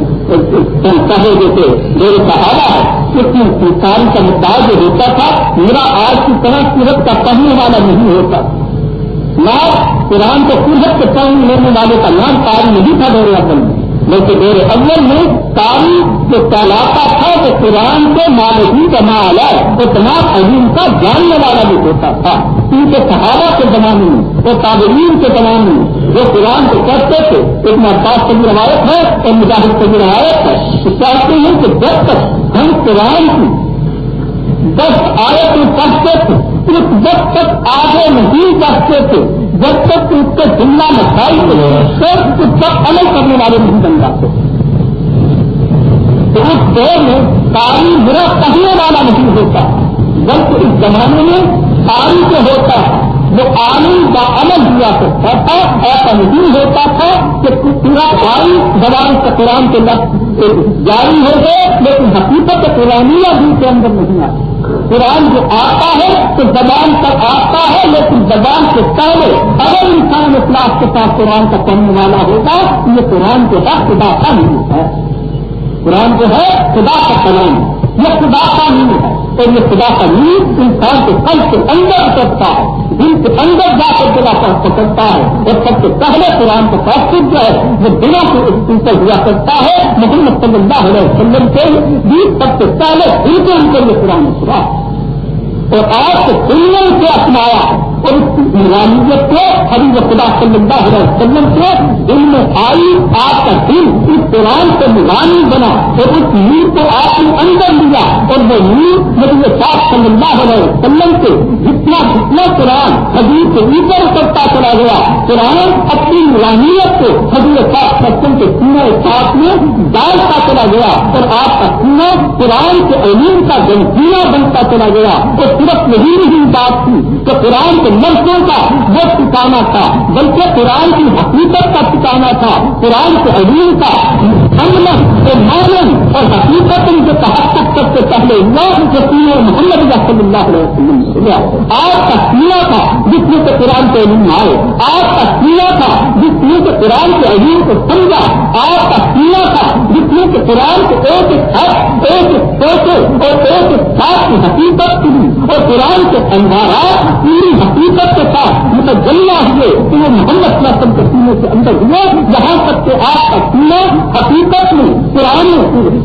کہے جیسے میرے سہارا ہے اس میں کا مدعا جو ہوتا تھا، میرا آج کی طرح سورت کا پڑھنے والا نہیں ہوتا۔ میں قرآن کو سورت کے پڑھنے لینے والے کا نام کاری نہیں تھا میرے اصل میں۔ لیکن میرے اول میں تاریخ جو کہلاتا تھا وہ قرآن کے مالکی کا مال ہے وہ عظیم کا جاننے والا بھی ہوتا تھا۔ ان کے صحابہ کے زمانے میں، وہ تعبرین کے زمانے میں، وہ قرآن کو کرتے تھے۔ ایک محتاط کی روایت ہے، اور مجاہد کی روایت ہے۔ وہ چاہتے ہیں کہ جب تک ہم قرآن کی دس آیت میں پڑھتے تھے اس جب تک آگے نہیں بڑھتے تھے، جب تک اس کے جملہ میں کھائی سب اس پر عمل کرنے والے نہیں بن جاتے۔ تو اس دور میں کاری برا کہنے والا نہیں ہوتا، بلکہ اس زمانے میں کاری جو ہوتا ہے وہ عالم کا عمل ہوا کرتا تھا، ایسا نہیں ہوتا تھا کہ پورا کاری زبان کا قرآن کے لفظ جاری ہو گئے، لیکن حقیقت قرآنیہ بھی کے اندر نہیں آتی قرآن جو آتا ہے، تو زبان پر آتا ہے، لیکن زبان سے پہلے اگر انسان اخلاق کے ساتھ قرآن کا پڑھنے والا ہوگا تو یہ قرآن کے ساتھ خدا کا نہیں ہے۔ قرآن جو ہے، خدا کا کلام یہ خدا کا نہیں ہے۔ اور یہ خدا کا نیند انسان کے کل کے اندر اترتا ہے۔ دل کے اندر جا کر خدا کا پکڑتا ہے۔ اور سب سے پہلے قرآن کا تاثر جو ہے، وہ دلوں کے اوپر ہوا کرتا ہے۔ محمد صلی اللہ علیہ وسلم کے بھی سب سے پہلے دل کے اندر یہ قرآن سنا۔ اور آپ سے دنیا سے اپنایا ہے؟ اور نورانیت کو حبیب خدا صلی اللہ علیہ وسلم سے دل میں آئی، آپ کا دل اس قرآن سے نورانی بنا اور اس نور کو آپ نے اندر لیا اور وہ نور نبی پاک صلی اللہ علیہ وسلم سے جتنا جتنا قرآن حبیب کے اوپر کرتا چلا گیا، قرآن اپنی نورانیت کو حبیب پاک سچن کے سینے ساتھ میں ڈالتا چلا گیا اور آپ کا سینا قرآن کے علیم کا جنسینا بنتا چلا گیا۔ اور صرف یہی نہیں بات تھی کہ قرآن کے لفظوں کا وہ ٹکانا تھا، بلکہ قرآن کی حقیقت کا ٹکانا تھا، قرآن کے عظیم کا۔ حمل اور مانن اور حقیقت جو سب سے پہلے ہوا جو تین محمد رسول اللہ علیہ وسلم ہوا آپ کا سینا تھا جس میں سے قرآن کے علم آئے۔ آپ کا سینا تھا جس میں سے قرآن کے علیم کو سمجھا۔ آپ کا سینا تھا جس میں سے قرآن کے ایک حق ایک ایک سوچے اور ایک ساتھ کی حقیقت سنی۔ اور قرآن کے اندارات پوری حقیقت حقیقت کے ساتھ متجلہ ہوئے کہ وہ محمد صلی اللہ علیہ وسلم کے سینے کے اندر ہوئے، جہاں تک کہ آپ کا سینا حقیقت میں پرانی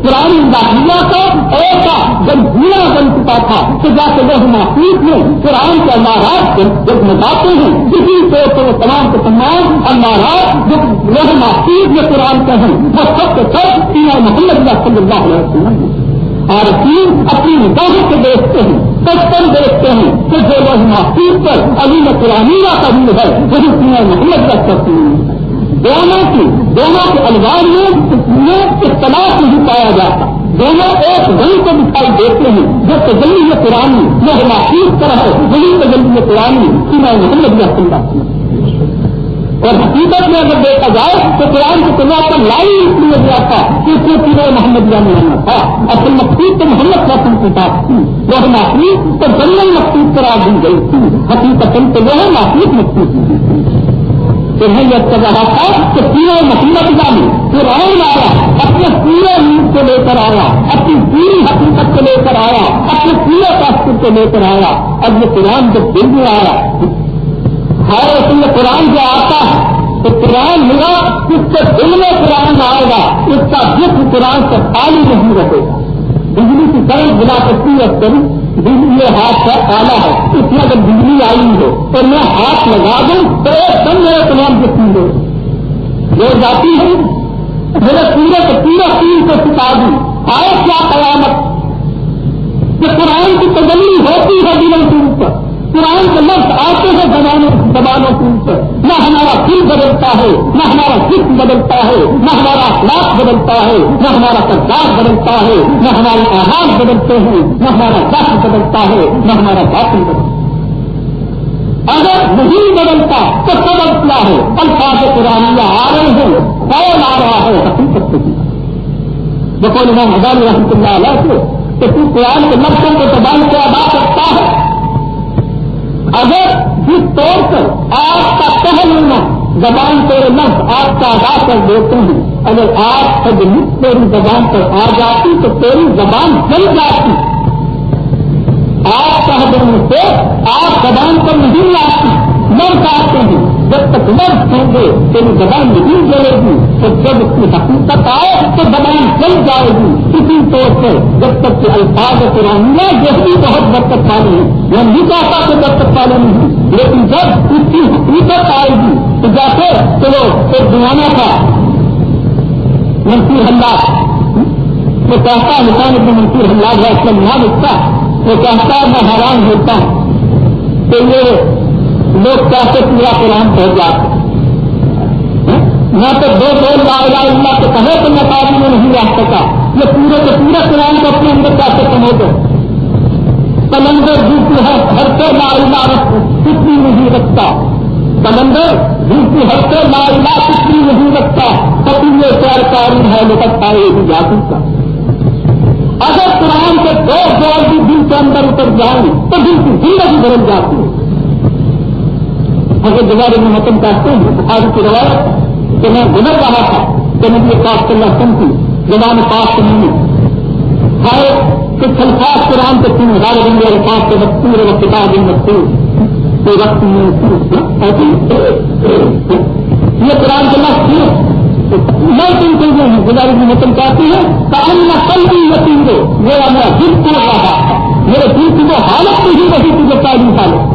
پرانی داخلہ کا ایسا جب جینا بن چکا تھا کہ جا کے وہ محفوظ میں قرآن کے امارات جب مٹاتے ہیں۔ اسی طور سے وہ تمام کے تمام امارات جب وہ محفوظ میں قرآن کے ہیں، وہ سب کے سب سینا محمد صلی اللہ علیہ وسلم اور تین اپنی نگاہوں سے دیکھتے ہیں، بچپن دیکھتے ہیں کہ جو لوگ محفوظ پر علی قرآن کا دل ہے، وہی سیاح محمد رکھ سکتی ہیں دونوں کی، دونوں کے الوار میں اختلاف نہیں پایا جاتا۔ دونوں ایک رنگ کو دکھائی دیتے ہیں جو تجلی یہ پرانی یہ محفوظ طرح ہے، وہی تجلی یہ پرانی سینا محمد رکھ سکتا اور حقیقت میں اگر دیکھا جائے تو قرآن کی تنا پر لائی اس لیے دیا تھا کہ اس میں پورے محمد میں آنا تھا۔ اصل مقصود تو محمد رسم کی بات تھی۔ وہ محفوظ تو جنرل مقصود قرار دی گئی تھی۔ حقیقت تو وہ محفوظ مقصود کی تھی۔ انہیں یہ کر رہا تھا کہ پورے محمد میں قرآن آیا، اپنے پورے نیند کو لے کر آیا، اپنی پوری حقیقت کو لے کر آیا، اپنے پورے تاثر کو لے کر آیا۔ اب یہ قرآن جب دل میں آیا ہر اس میں قرآن جو آتا ہے، تو قرآن ملا اس کے دل میں قرآن آئے گا، اس کا جسم قرآن سے خالی نہیں رہے گا۔ بجلی کی کرنٹ بنا سکتی ہے کری بجلی ہاتھ کا آنا ہے۔ اس میں اگر بجلی آئی ہو، تو میں ہاتھ لگا دوں، تو ایک دم میرا قرآن جسم دو جو جاتی ہے میرے پورے کے پورے تین کو سکھا دوں آئے کیا قیامت؟ کہ قرآن کی تجلی ہوتی ہے دلوں کے اوپر۔ قرآن کے لفظ آتے ہیں زبانوں زبانوں کے اوپر. نہ ہمارا دل بدلتا ہے، نہ ہمارا جسم بدلتا ہے، نہ ہمارا اخلاق بدلتا ہے، نہ ہمارا کردار بدلتا ہے، نہ ہمارے آواز بدلتے ہیں، نہ ہمارا دخل بدلتا ہے، نہ ہمارا باطن بدلتا ہے۔ اگر نہیں بدلتا تو سب بدلا ہے۔ الفاظ قرآن آ رہے ہیں کون آ رہا ہے، حقیقت سے بکول امام ہزار رحمۃ اللہ علیہ سے تو قرآن کے لفظوں کو زبان سے ادا کرتا ہے اگر جس طور پر آپ کا پہلنا زبان پر لفظ آپ کا ادا کر دیتے ہیں، اگر آپ خود تیری زبان پر آ جاتی تو تیری زبان چل جاتی۔ آپ کا کہ سے آپ زبان پر نہیں آتی۔ مر جاتے ہیں جب تک مرد ہوں گے، تیری زبان نہیں جلے گی، تو جب اس کی حقیقت آئے تو زبان چل جائے گی۔ اسی طور سے جب تک کہ الفاظ قرآن یہ بھی بہت برکت والی ہے میں نہیں چاہتا کہ برکت والے نہیں لیکن جب اس کی حقیقت آئے گی، تو جیسے چلو ایک زمانہ تھا، منصور اللہ وہ کہتا ہے نکان اپنے منصور اللہ ہے اسلم نہ لکھتا وہ کہتا ہے، میں حیران ہوتا ہوں کہ یہ لوگ کیسے پورا قرآن پہنچ جاتے نہ تو دو دو لا الہ اللہ کے کہے تو میں قابل میں نہیں رہ سکا۔ یہ پورے کے پورے قرآن کو اپنے اندر کیسے سمجھ دو کلندر دوسری ہے ہر سے لا الہ کتنی نہیں رکھتا۔ کلندر دوسری ہر سے لا الہ کتنی نہیں رکھتا۔ کبھی یہ پیار کاری ہے لیکن پائے گی جاتی کا اگر قرآن کے دو دور بھی دل کے اندر اتر جائیں تو دل کی زندگی بدل جاتی ہے۔ حضرت جوار ابن متن کہتے ہیں آج کی روایت کہ میں گزر رہا تھا، کہ نبی پاک صلی اللہ علیہ وسلم کی زبان پاک سے نہیں ہائے، کہ خلفاظ قرآن کے تین ہزار بندے اور پاک کے مستور و کتاب مستور کوئی وقت میں یہ قرآن کے لفظ کیوں میں تم کے ہوں گزار ابن متن کہتی ہے کہ ان کل بھی یقین دو میرا میرا دل کو رہا میرے دل کی وہ حالت نہیں رہی تھی جو تعلیم سالوں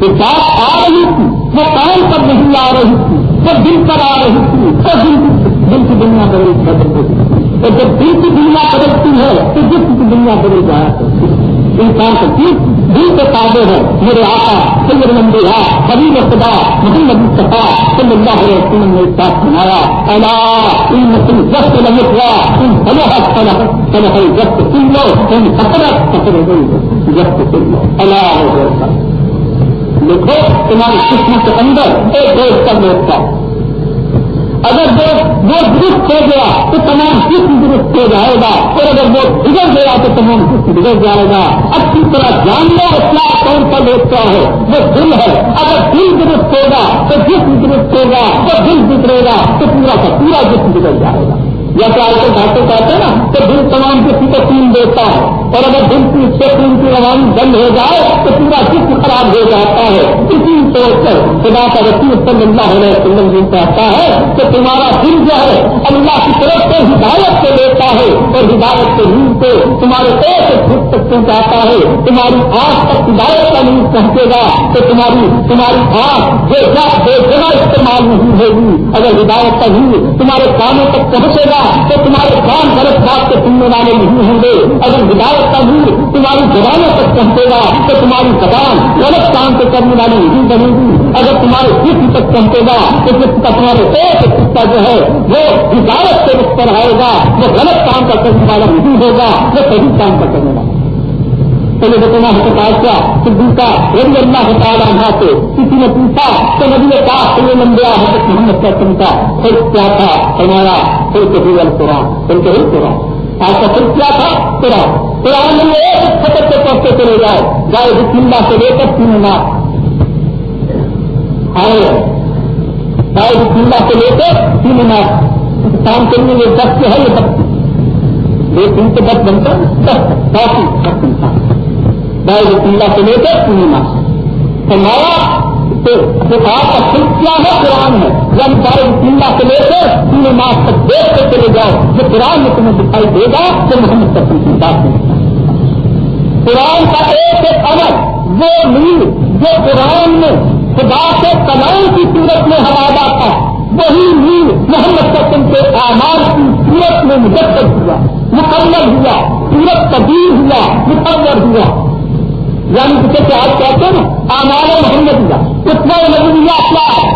کہ بات آ رہی تھی، وہ کام پر نہیں آ رہی تھی، وہ دل پر آ رہی تھی، وہ دل دل کی دنیا بدل بدل اور جب دل کی دنیا بدلتی ہے، تو جس کی دنیا بدل جایا کرتی انسان کا دل دل کے تابے ہے، میرے آقا، سید نمبر ہے حبیب خدا محمد مصطفیٰ صلی اللہ علیہ وسلم نے ساتھ سنایا اللہ ان مسلم جب نہیں ہوا، ان بلے صلاح جب سن لو، ان حسرت پکڑے گئی جب سن لو اللہ لکھو تمہاری قسمت کے اندر ایک دوست کا دوست کا اگر وہ درست ہو گیا تو تمام جسم درست ہو جائے گا۔ اور اگر وہ بگڑ گیا تو تمام جسم بگڑ جائے گا۔ اچھی طرح جان لو کیا کون سا لیتا ہے۔ وہ دل ہے۔ اگر دل درست ہوگا تو جسم درست ہوگا تو دل بگڑے گا تو پورا کا پورا جسم بگڑ جائے گا۔ یا آج کل ڈاکٹر کہتے ہیں نا تو دل تمام کسی کو تین دیتا ہے۔ اور اگر دل کی سے خون کی روانی بند ہو جائے تو پورا جسم خراب ہو جاتا ہے۔ اسی طور پر خدا کا رسول صلی اللہ علیہ وسلم جو کہتا ہے کہ تمہارا دل جو ہے اللہ کی طرف سے ہدایت سے لیتا ہے اور ہدایت کے دل کو تمہارے پیٹ سے خود تک پہنچاتا ہے۔ تمہاری آنکھ تک ہدایت کا نیوز پہنچے گا تو تمہاری تمہاری آنکھ جو بے جگہ استعمال نہیں ہوگی۔ اگر ہدایت کا نیوز تمہارے کانوں تک پہنچے گا تو تمہارے کام غلط بات کے سننے والے نہیں ہوں گے۔ اگر ہدایت کا بھی تمہاری زبانوں تک پہنچے گا، تو تمہاری زبان غلط کام کو کرنے والی نہیں بنے گی۔ اگر تمہارے جسم تک پہنچے گا، تو جس کا تمہارے ایک حصہ جو ہے، وہ ہدایت سے اس پر آئے گا۔ وہ غلط کام کا کرنے والا نہیں ہوگا، وہ صحیح کام کا کرنے والا۔ چلے بتنا ہے پاس کیا؟ صدیقہ رضی اللہ تعالیٰ عنہ سے کسی نے پوچھا کہ نبی پاک کے لیے لمبیا ہے کہ محمد سرکم کا پھر کیا تھا؟ ہمارا پھر کبھی قرآن پھر کبھی قرآن آپ کا پھر کیا تھا؟ قرآن۔ قرآن میں ایک خطر سے پہنچتے چلے جائے جائے بسم اللہ سے لے کر تین ماہ آئے۔ جائے بسم اللہ سے لے کر تین ماہ کام کرنے یہ دس ہے، یہ دس۔ ایک دن سے دس بنتا دس۔ کافی دس انسان بائی اللہ سے لے کر پورنیما فرمایا تو آپ کا خود کیا ہے، قرآن ہے جب بائی اللہ سے لے کر پورے ماس تک دیکھ کر چلے جاؤ۔ جو قرآن میں تمہیں دکھائی دے گا، تو محمد سب کی بات نہیں۔ قرآن کا ایک ایک عمل، وہ نیل جو قرآن میں خدا سے کلام کی صورت میں ہوا تھا، وہی نیل محمد سسم کے آمار کی صورت میں مجسد ہوا، مکمل ہوا سورت تبدیل ہوا مقرر ہوا۔ یعنی کہ آج کہتے ہیں نا آمار محمد اتنا نظریہ کیا ہے؟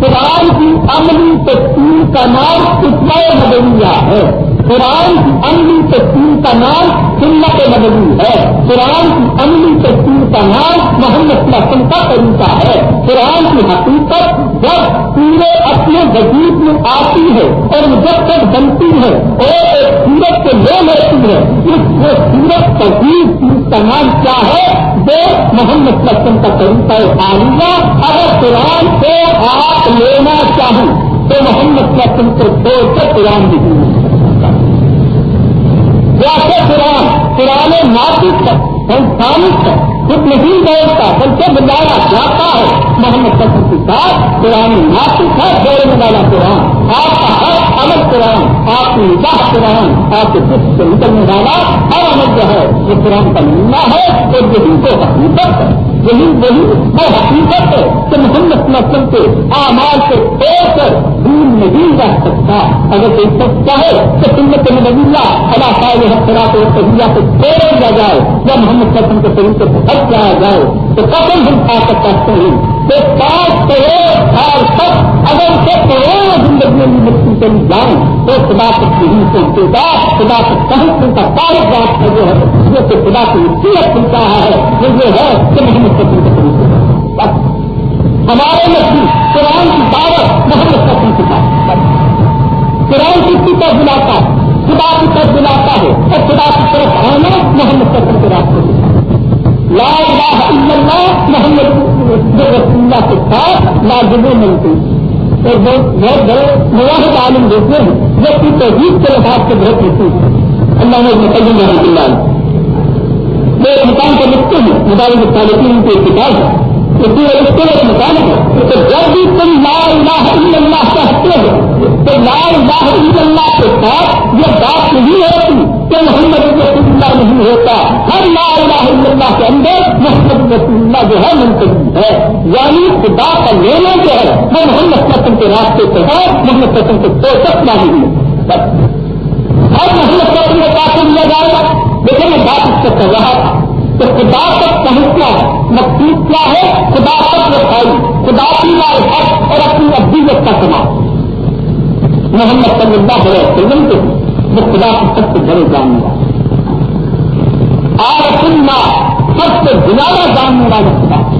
قرآن کی عملی تفصیل کا نام اتنا نظریہ ہے۔ قرآن کی عملی تفصیل کا نام سنت مدنی ہے۔ قرآن کی عملی تفصیل کا نام محمد وسلم کا طریقہ ہے۔ قرآن کی حقیقت جب پورے اپنے وجود میں آتی ہے اور جب تک بنتی ہے اور ایک سورت کو لے لیتی ہے، اس وہ سورت تجیب چیز کا نام کیا ہے؟ جو محمد وسلم کا طریقہ عالیہ اگر قرآن سے آپ لینا چاہیں تو محمد وسلم کو چھوڑ کے قرآن بھی جیسے قرآن قرآن ناطق ہے انسانک ہے خود نہیں بیٹھتا بلکہ بلایا جاتا ہے۔ محمد سفر کے ساتھ قرآن ناطق ہے دوڑنے والا قرآن۔ آپ کا ہر الگ قرآن، آپ کی نکاح قرآن، آپ کے دل سے نکلنے والا ہر عمل جو ہے وہ قرآن کا ملنا ہے اور یہی کو حقیقت ہے۔ یہی وہی وہ حقیقت ہے کہ محمد نسل کے آمار سے ایک دور نہیں رہ سکتا۔ اگر کوئی سچتا ہے تو سنت نبیلا اللہ تعالی خراب اور طبیعہ سے چھوڑ دیا جائے یا محمد نسل کے طریقے سے ہٹ جایا جائے، تو قسم ہم کھا کر ہیں؟ کہ پانچ کروڑ سال تک اگر اسے کروڑ زندگی میں مکتی چلی جائیں تو خدا تک نہیں پہنچے گا خدا تک کہیں کا سارے بات ہے جو ہے، جو کہ خدا کی سیرت ملتا ہے، وہ یہ ہے کہ محمد سچن کے طریقے ہمارے نزدیک قرآن کی دعوت محمد سچن کی بات قرآن کی طرف بلاتا ہے خدا کی طرف بلاتا ہے اور خدا کی طرف آنا محمد سچن کے راستے لا الہ الا اللہ، محمد رسول اللہ کے ساتھ لازمی ملتی اور بہت بڑے مواحد عالم دیتے ہیں جب کی توحید کے لحاظ سے بہت ہوتی ہے اللہ نے مسلم رحمۃ اللہ میرے مقام پر لکھتے ہیں مدارج صالحین کی ایک کتاب ہے۔ اس لیے اس کے ایک مکان ہے تو جب بھی تم لا الہ الا اللہ کہتے ہو تو لا الہ الا اللہ کے ساتھ یہ بات نہیں ہوتی کہ محمد رسول اللہ نہیں ہوتا۔ ہر لا الہ الا اللہ کے اندر محمد رسول اللہ جو ہے منتظم ہے۔ یعنی خدا کا لینا جو ہے، وہ محمد قسم کے راستے سے ہے، محمد قسم کو کوئی سکنا نہیں ہے۔ اور محمد قسم کو کافی لیا جائے گا لیکن میں بات اس سے کر رہا تھا تو خدا تک پہنچنا ہے، مقصود کیا ہے؟ خدا تک رکھائی، خدا کی لال حق اور اپنی ابدیت کا سماج محمد صلی اللہ علیہ وسلم کے وہ خدا کی سب سے بڑے جاننے والا۔ آر سننا سب سے زیادہ جاننے والا خدا۔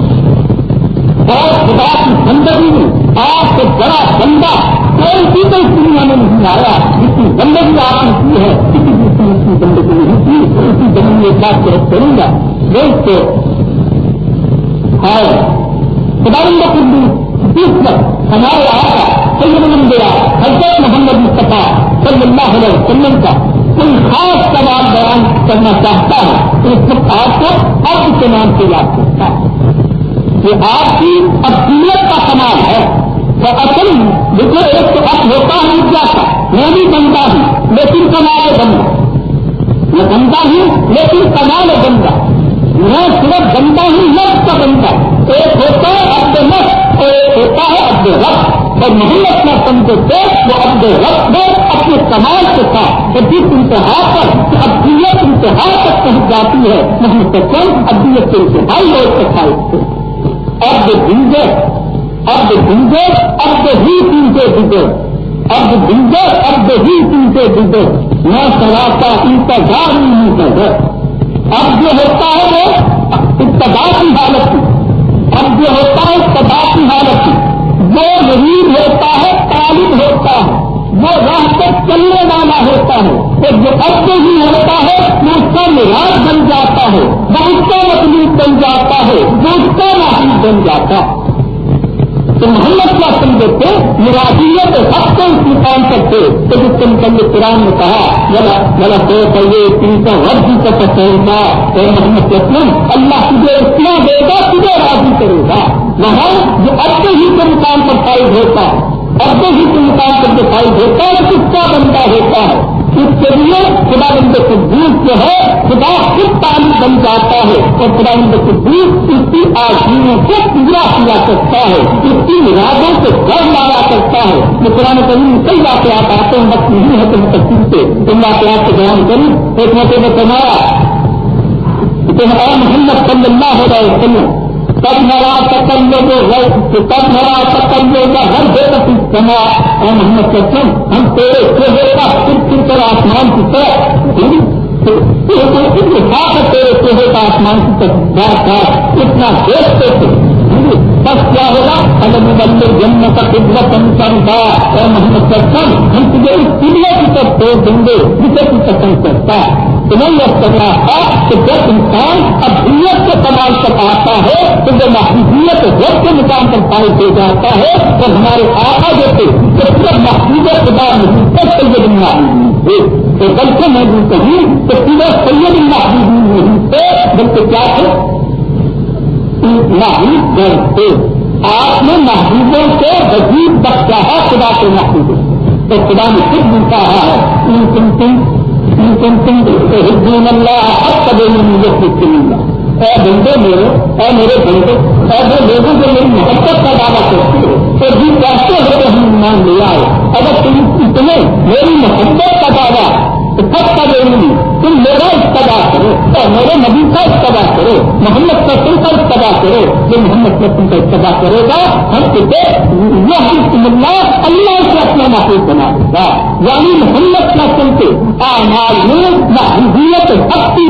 اور خدا کی زندگی میں آپ سے بڑا بندہ کوئی بھی تو اس دنیا میں نہیں آیا جس کی زندگی آپ نے کی ہے کسی دوسری اس کی زندگی نہیں کی اسی زمین میں ایک بات کو کروں گا دیکھ کے ہے خدا کلو جس وقت ہمارے آقا سید مندرا حضرت محمد مصطفیٰ صلی اللہ علیہ وسلم کا کوئی خاص سوال بیان کرنا چاہتا ہے تو اس وقت آپ کو اب کے نام سے یاد کرتا ہے یہ آپ کی اصلیت کا سوال ہے تو اصل دیکھو ایک تو اب ہوتا ہوں کیا تھا میں بھی بنتا ہوں لیکن کمال بنتا میں بنتا ہوں لیکن کمال بنتا۔ میں صرف بنتا ہوں لفظ کا بنتا۔ ایک ہوتا ہے اب نفس اور ایک ہوتا ہے اب رقص اور محمد نہ سمجھتے وہ اپنے رقص میں اپنے کمال کے ساتھ۔ جس انتہا پر ابدیت انتہا تک پہنچ جاتی ہے محمد سکن ابدیت کے انتہائی لوگ کے ساتھ اب جو بھنجے اب جو بھنجے اب جو ہی تین سے ڈبے اب بھنجے اب ہی تین سے ڈبے میں سراتا انتظار نہیں کر اب جو ہوتا ہے وہ ابتدا کی حالت کی اب جو ہوتا ہے ابتدا کی حالت کی وہ غریب ہوتا ہے، طالب ہوتا ہے۔ وہ راہ تک چلنے والا ہوتا ہے۔ اور جو اب ہی ہوتا ہے، وہ اس کا نراج بن جاتا ہے۔ وہ اس کا مطلوب بن جاتا ہے۔ وہ اس کا محبوب بن جاتا ہے۔ تو محمد کیا سمجھتے نراجیت حق کو اس مقام پر تھے۔ تو جس کے مطلب قرآن نے کہا میرا دو پہلے تین سو ورزی کا پسند تھا تو محمد اسلم، اللہ تجھے اتنا دے گا، تجھے راضی کرے گا۔ وہاں جو اب ہی کے مقام پر فائد ہوتا۔ ہے اب سے ہی کے مقام پر جو فائد ہوتا ہے کس کا بندہ ہوتا ہے۔ اس کے لیے خدا بند قدوس جو ہے، خدا خود تعلیم بن جاتا ہے اور خدا بند قدوس اس کی آسمیوں کو پورا کیا کرتا ہے، اس کی مرادوں سے گھر لایا کرتا ہے۔ جو قرآن کریم کئی واقعات آتے ہیں وقت نہیں ہے تو متقل سے ان واقعات کو بیان کروں، ایک موقع میں کمایا محمد صلی اللہ علیہ وسلم تب میرا تکل لوگوں تب میرا تکل لوگا ہر بے سما۔ اور محمد سچن ہم تیرے چہرے کا پھر پھر کر آسمان کی طرف تیرے چہرے کا آسمان کی طرف اتنا دیکھتے تھے۔ بس کیا ہوگا؟ اگر بندے جنم کا قدرت انسان تھا اور محمد سچن ہم تجھے اس قلعے کی طرف چھوڑ دیں گے جسے تو پسند کرتا ہے۔ تمہیں یہ کرنا تھا کہ جب انسان ابدیت کے کمال تک آتا ہے، تو وہ محبوبیت رب کے مقام پر پائی دے جاتا ہے تو ہمارے آقا جو تھے کہ صرف محبوب خدا نہیں تو سید محبوب تھے۔ تو بلکہ میں بھی کہوں کہ پورے سید محبوب نہیں تھے، بلکہ کیا تھے؟ محبوب گھر تھے آپ نے محبوبوں سے وزیر بچہ ہے خدا کے محبوبوں تو خدا نے خود بھی کہا ہے، ان تم تم ان تم تم حدین اللہ اب کبھی مجھے خوش ملا اے بندے میرے، اے میرے بندے، اے وہ لوگوں کو میری محبت کا دعویٰ کرتے ہو تو جی کیسے ہو تو ہم ایمان لے آئے۔ اگر تم تمہیں میری محبت کا دعویٰ، تو کب کا ضروری تم میرا استدا کرو اور میرے نبی کا استدا کرو، محمد قسم کا استدا کرو، جو محمد قسم کا استدا کرے گا، ہم تجھے یہ اللہ اللہ سے اپنا محفوظ بنا دے گا۔ یعنی محمد قسم کے آمار میں محبوبیت کافی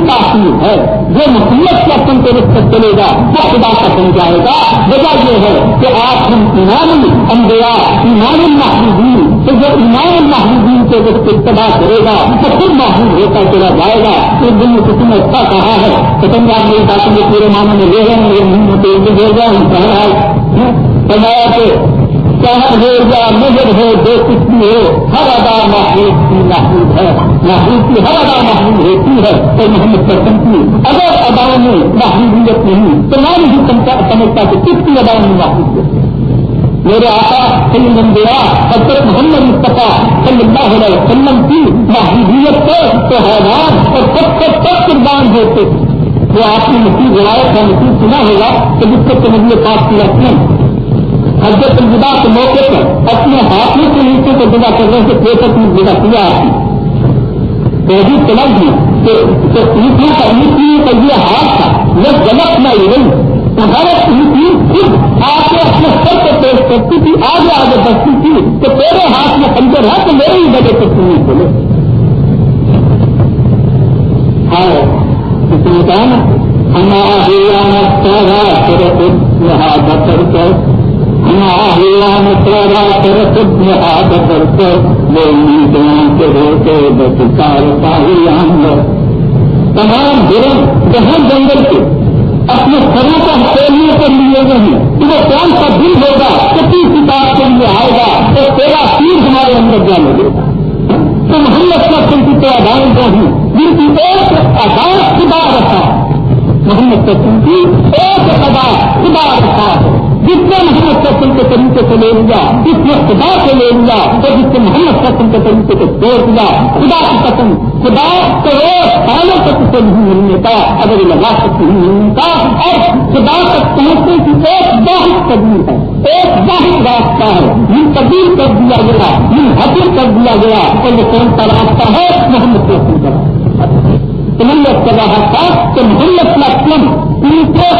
ہے۔ جو محمد قسم کے رخ چلے گا، وہ خدا کا بن جائے گا۔ وجہ یہ ہے کہ آپ ہم ایمان انبیا ایمان محبوبین، تو جو ایمان محبوبین کے رخ ابتدا کرے گا تو خود محبوب ہوتا چلا جائے گا، اس دن میں کسی نے اچھا کہا ہے تو تم آپ میری باتوں کے پورے معنی میں لے رہے ہیں میرے منہ میں تیل دے گا ہم کہہ رہا ہے فرمایا کہ چاہت ہو یا نظر ہو، جو کچھ بھی ہو، ہر ادا محبوب کی محبوب ہے۔ محبوب کی ہر ادا محبوب ہوتی ہے، تو محمد پسند کی اگر اداؤں میں محبوبیت نہیں، تو میں نہیں سمجھتا کہ کس کی اداؤں میں محبوبیت میرے آقا سلیم انبیاء حضرت محمد مصطفیٰ صلی اللہ علیہ وسلم کی محبوبیت سے تو حیران اور سب سے سب قربان ہوتے وہ آپ نے مسیح روایت کا مسیح سنا ہوگا کہ جس کو سمجھنے پاس کیا اپنے حضرت الوداع کے موقع پر اپنے ہاتھوں کے نیچے کو جگہ کرنے سے پیسے کی جگہ کیا۔ آپ تو ابھی سمجھ گئی کہ پوچھنے کا مسیح کا یہ ہاتھ تھا وہ غلط نہ یہ غلط مسیح خود آ کے اپنے سر تھی آگے آگے بڑھتی تھی تو تیرے ہاتھ میں پنجر ہے تو میرے ہی وجہ سے سننے کے لیے اس نے کہا نا، ہمارا سارا کر یہاں بچر کر ہمارا سارا کر یہاں بچر کر کے۔ ہوتے بس سار کا تمام گرم جہاں جنگل کے اپنے سروں کا کھولنے کے لیے نہیں کہ وہ کون سا دل ہوگا؟ کسی کتاب کے لیے آئے گا؟ تو تیرا تیر ہمارے اندر جانے گا تو محمد کا سن کی تو ادائیں جو ہوں جن کی ایک آدھار خدا رکھا۔ محمد کا سن کی ایک آدھار خدا رکھا۔ ہے جس محمد قسم کے طریقے سے لے لیا جس نے خدا سے لے لیا تو جس نے محمد قسم کے طریقے سے چھوڑ دیا، خدا کی قسم، خدا تو ایک سالوں تک اسے نہیں ملنے کا اگر لگا تک نہیں ملنے کا اور خدا تک پہنچنے کی ایک واحد قدیم ہے، ایک واحد راستہ ہے یہ تبدیل کر دیا گیا یہ حاصل کر دیا گیا، اور یہ کون سا راستہ ہے، محمد قسم کا۔ محمد کا راستہ کہ محمد کا قسم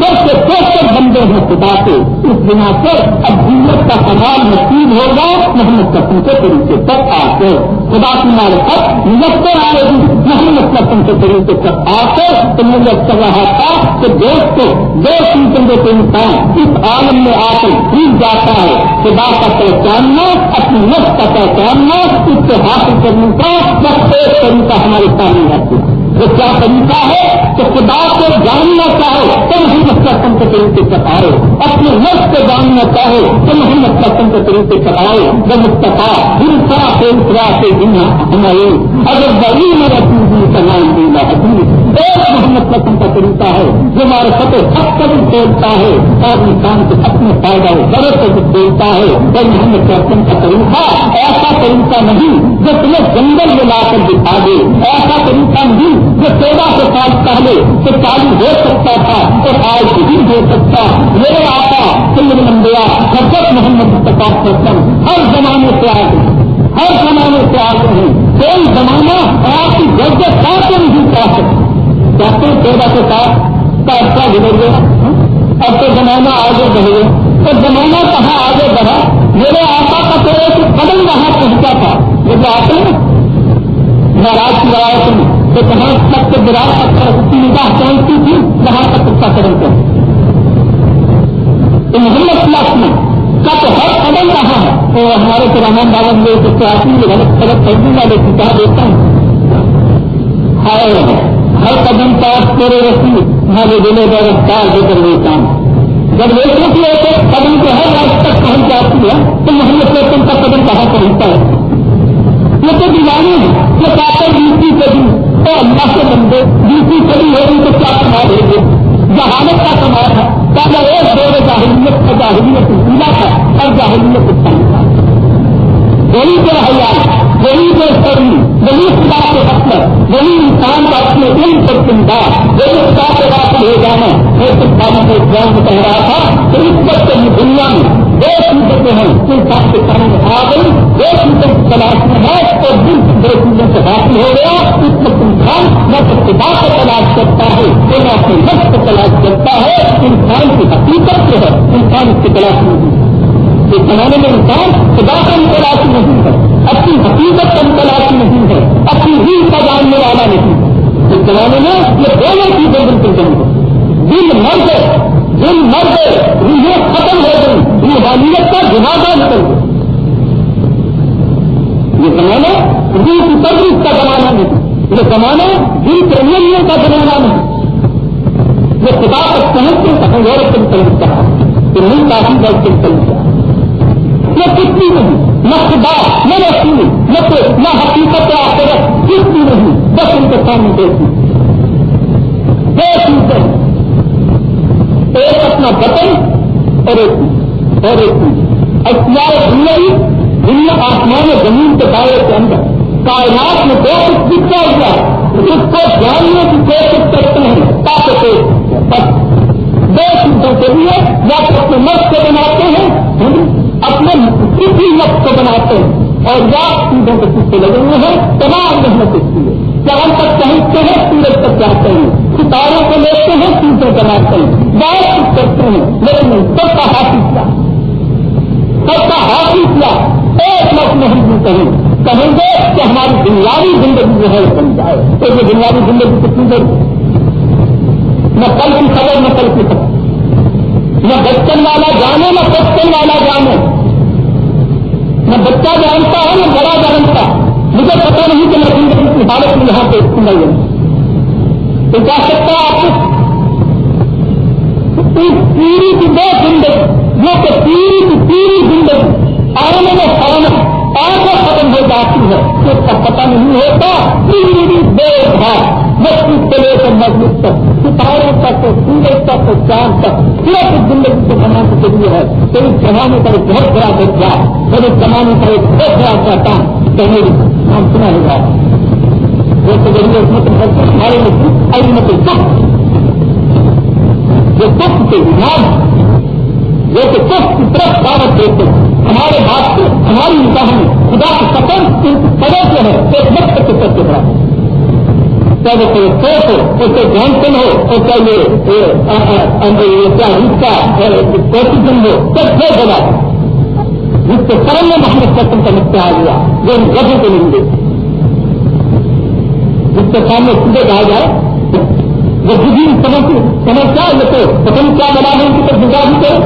سب سے بہتر بندے ہیں خدا سے اس بنا پر اب جنت کا سوال نصیب ہوگا، محمد قسم کے طریقے پر آ کر خدا کی مارکت نظر آئے گی، محمد قسم کے طریقے پر آ کر تو مجھے کر رہا تھا کہ دیش کو دو چیزوں کے انسان اس عالم میں آ کر ٹھیک جاتا ہے۔ خدا کا پہچاننا، اپنی نفس کا پہچاننا، اس سے حاصل کرنے کا بس ایک طریقہ ہمارے سامنے رکھتے ہیں وہ کیا طریقہ ہے کہ خدا کو جاننا چاہو تو محمد قسم کے طریقے سے آئے اپنے نفس کو جاننا چاہو تو محمد قسم کے طریقے سے آئے وہ مستفا ہنسا سے انسرا سے دنیا ہمارے۔ اگر بڑی میں رکھوں گی سلام دینا ایک محمد قسم کا طریقہ ہے، جو ہمارے فتح سب کبھی کھیلتا ہے، اور انسان کو اپنے فائدہ ضرور سے دیتا ہے۔ وہ محمد قسم کا طریقہ ایسا طریقہ نہیں جو تمہیں جنگل میں لا کر دکھا دے۔ ایسا طریقہ نہیں جو چودہ سو سال پہلے تو چالو ہو سکتا تھا اور آج بھی ہو سکتا۔ میرے آتا سید لمبیا حضرت محمد مصطفیٰ سسٹم ہر زمانے سے آئے ہر زمانے سے آتے ہیں۔ کوئی زمانہ آپ کی جگہ ساتھ نہیں چاہ سکتے چاہتے چودہ سو سال کا عرصہ گزر گیا۔ اب تو زمانہ آگے بڑھ گیا۔ تو زمانہ کہاں آگے بڑھا؟ میرے آقا کا تو ایک قدم وہاں پہنچا تھا۔ یہ جو آتے ہیں مہاراج کی روایت میں تو جہاں تک کے برائے تک کی نگاہ پہنچتی تھی، وہاں تک اس کا قدم پہنچ تو محمد پلس میں کا تو ہر قدم رہا ہے۔ تو ہمارے تو رحمان بابا میں تو آتی ہے غلط غلط کر دوں گا کیا دیتا ہوں ہر قدم پاس تیرے رسی، ہمارے دلے کا رفتار دے کر لیتا ہوں جب دیکھو کہ ایک ایک قدم جو ہے راج تک پہنچ جاتی ہے۔ تو محمد پلسم کا قدم کہاں پہنچتا ہے؟ یہ تو دیوانی ہے، یہ کہتے ہیں ڈیوٹی کے تو اللہ کے بندے ڈیوٹی چلی ہوگی تو کیا کما دیں گے؟ جہانت کا کمال ہے۔ پہلے ایک دور جاہلیت کا جاہلیت پولا تھا اور جاہلیت اتنا تھا وہی جو حیات وہی جو سبھی وہی خدا کے حسر وہی انسان کا اپنے دل پر چنتا وہی خدا کے واقع ہو جانا میں سب کو جان کہہ رہا تھا کہ اس وقت دنیا میں دو چیزیں ہیں، انسان کے سامنے آ گئی دو چیزوں کی تلاش میں ہے اور جن دو چیزوں سے حاصل ہو گیا۔ اس وقت انسان نہ تو خدا کو تلاش کرتا ہے، نہ اپنے نفس کو تلاش کرتا ہے۔ انسان کی حقیقت جو ہے، انسان اس کی تلاش نہیں ہے۔ اس زمانے میں انسان خدا کا تلاش نہیں ہے، اپنی چیزیں بالکل دل مر گئے دل مر گئے روحیں ختم ہو گئی۔ روحانیت کا جہازہ نکل گیا یہ زمانہ دل کی تبدیل کا زمانہ نہیں یہ زمانہ دل پریمیوں کا زمانہ نہیں یہ خدا تک پہنچ کے کہیں اور سمجھتا ہے کہ نہیں کافی بہت سمجھتا ہے یہ کچھ بھی نہیں، نہ خدا، نہ رسول، نہ نہ حقیقت آخرت، کچھ بھی نہیں۔ بس ان کے سامنے دیکھی دو چیزیں۔ ایک اپنا بطن اور ایک اور ایک چیز۔ اختیار دنیا ہی دنیا آسمان زمین کے دائرے کے اندر۔ کائنات میں دو کچھ دکھتا ہوا اس کو جاننے کی کوشش کرتے ہیں۔ تاکہ بس دو چیزوں کے لیے یا تو اپنے مت کو بناتے ہیں اپنے کسی مت کو بناتے ہیں۔ اور یا چیزوں کے پیچھے لگے ہوئے ہیں، تمام محنت اس لیے چاند تک پہنچتے ہیں؟ سورج تک جاتے ہیں۔ ستاروں کو لیتے ہیں چیزیں بناتے ہیں بہت کچھ کرتے ہیں لیکن سب کا حاصل کیا۔ سب کا حاصل کیا۔ ایک مت نہیں بھی کہیں۔ کہیں گے کہ ہماری بنیادی زندگی جو ہے بن جائے۔ تو یہ بنیادی زندگی کتنی دیر نہ کل کی خبر، نہ کل کی خبر۔ نہ بچپن والا جانے، نہ بچپن والا جانے۔ نہ بچہ جانتا ہے، نہ بڑا جانتا۔ مجھے پتا نہیں کہ میں زندگی کی حالت میں یہاں پہ نہیں ہوں۔ تو کیا سکتا ہے آپ پوری کی دو زندگی، وہ کہ پوری کی پوری زندگی آنے میں سامنا آگے ختم ہو جاتی ہے اس کا پتہ نہیں ہوتا، پوری دیر بھاگ مسجد سے لے کر مسجد تک، ستاروں تک، سورج تک، چاند تک صرف زندگی کو بنانے کے لیے ہے، تو اس زمانے کا ایک بہت بڑا بچہ پھر اس زمانے کا ایک بہت بڑا چاہتا ہوں کہ میری نام سنا ہوگا وہ تو ذریعے اس میں ہمارے مسجد ائی مطلب, مطلب, مطلب جو سخت کے نام وہ تو سخت کی طرف دعوت دیتے ہیں۔ ہمارے بات سے ہماری نگاہ میں خدا کی سفر پڑے جو ہے ایک مت کے سب کے بڑا چاہے کوئی سوچ ہو اسے جانسن ہو اور چاہے کیا حصہ پروسیجن ہو، سب سے بنا جس کے کرم میں محمد سچن کا نقطہ آ گیا وہ ان گدھے کو نہیں دے جس کے سامنے سیدھے کہا جائے، وہ کسی سمجھتا ہے تو پتن کیا بنا ہے ان کی طرف گزار بھی کرے۔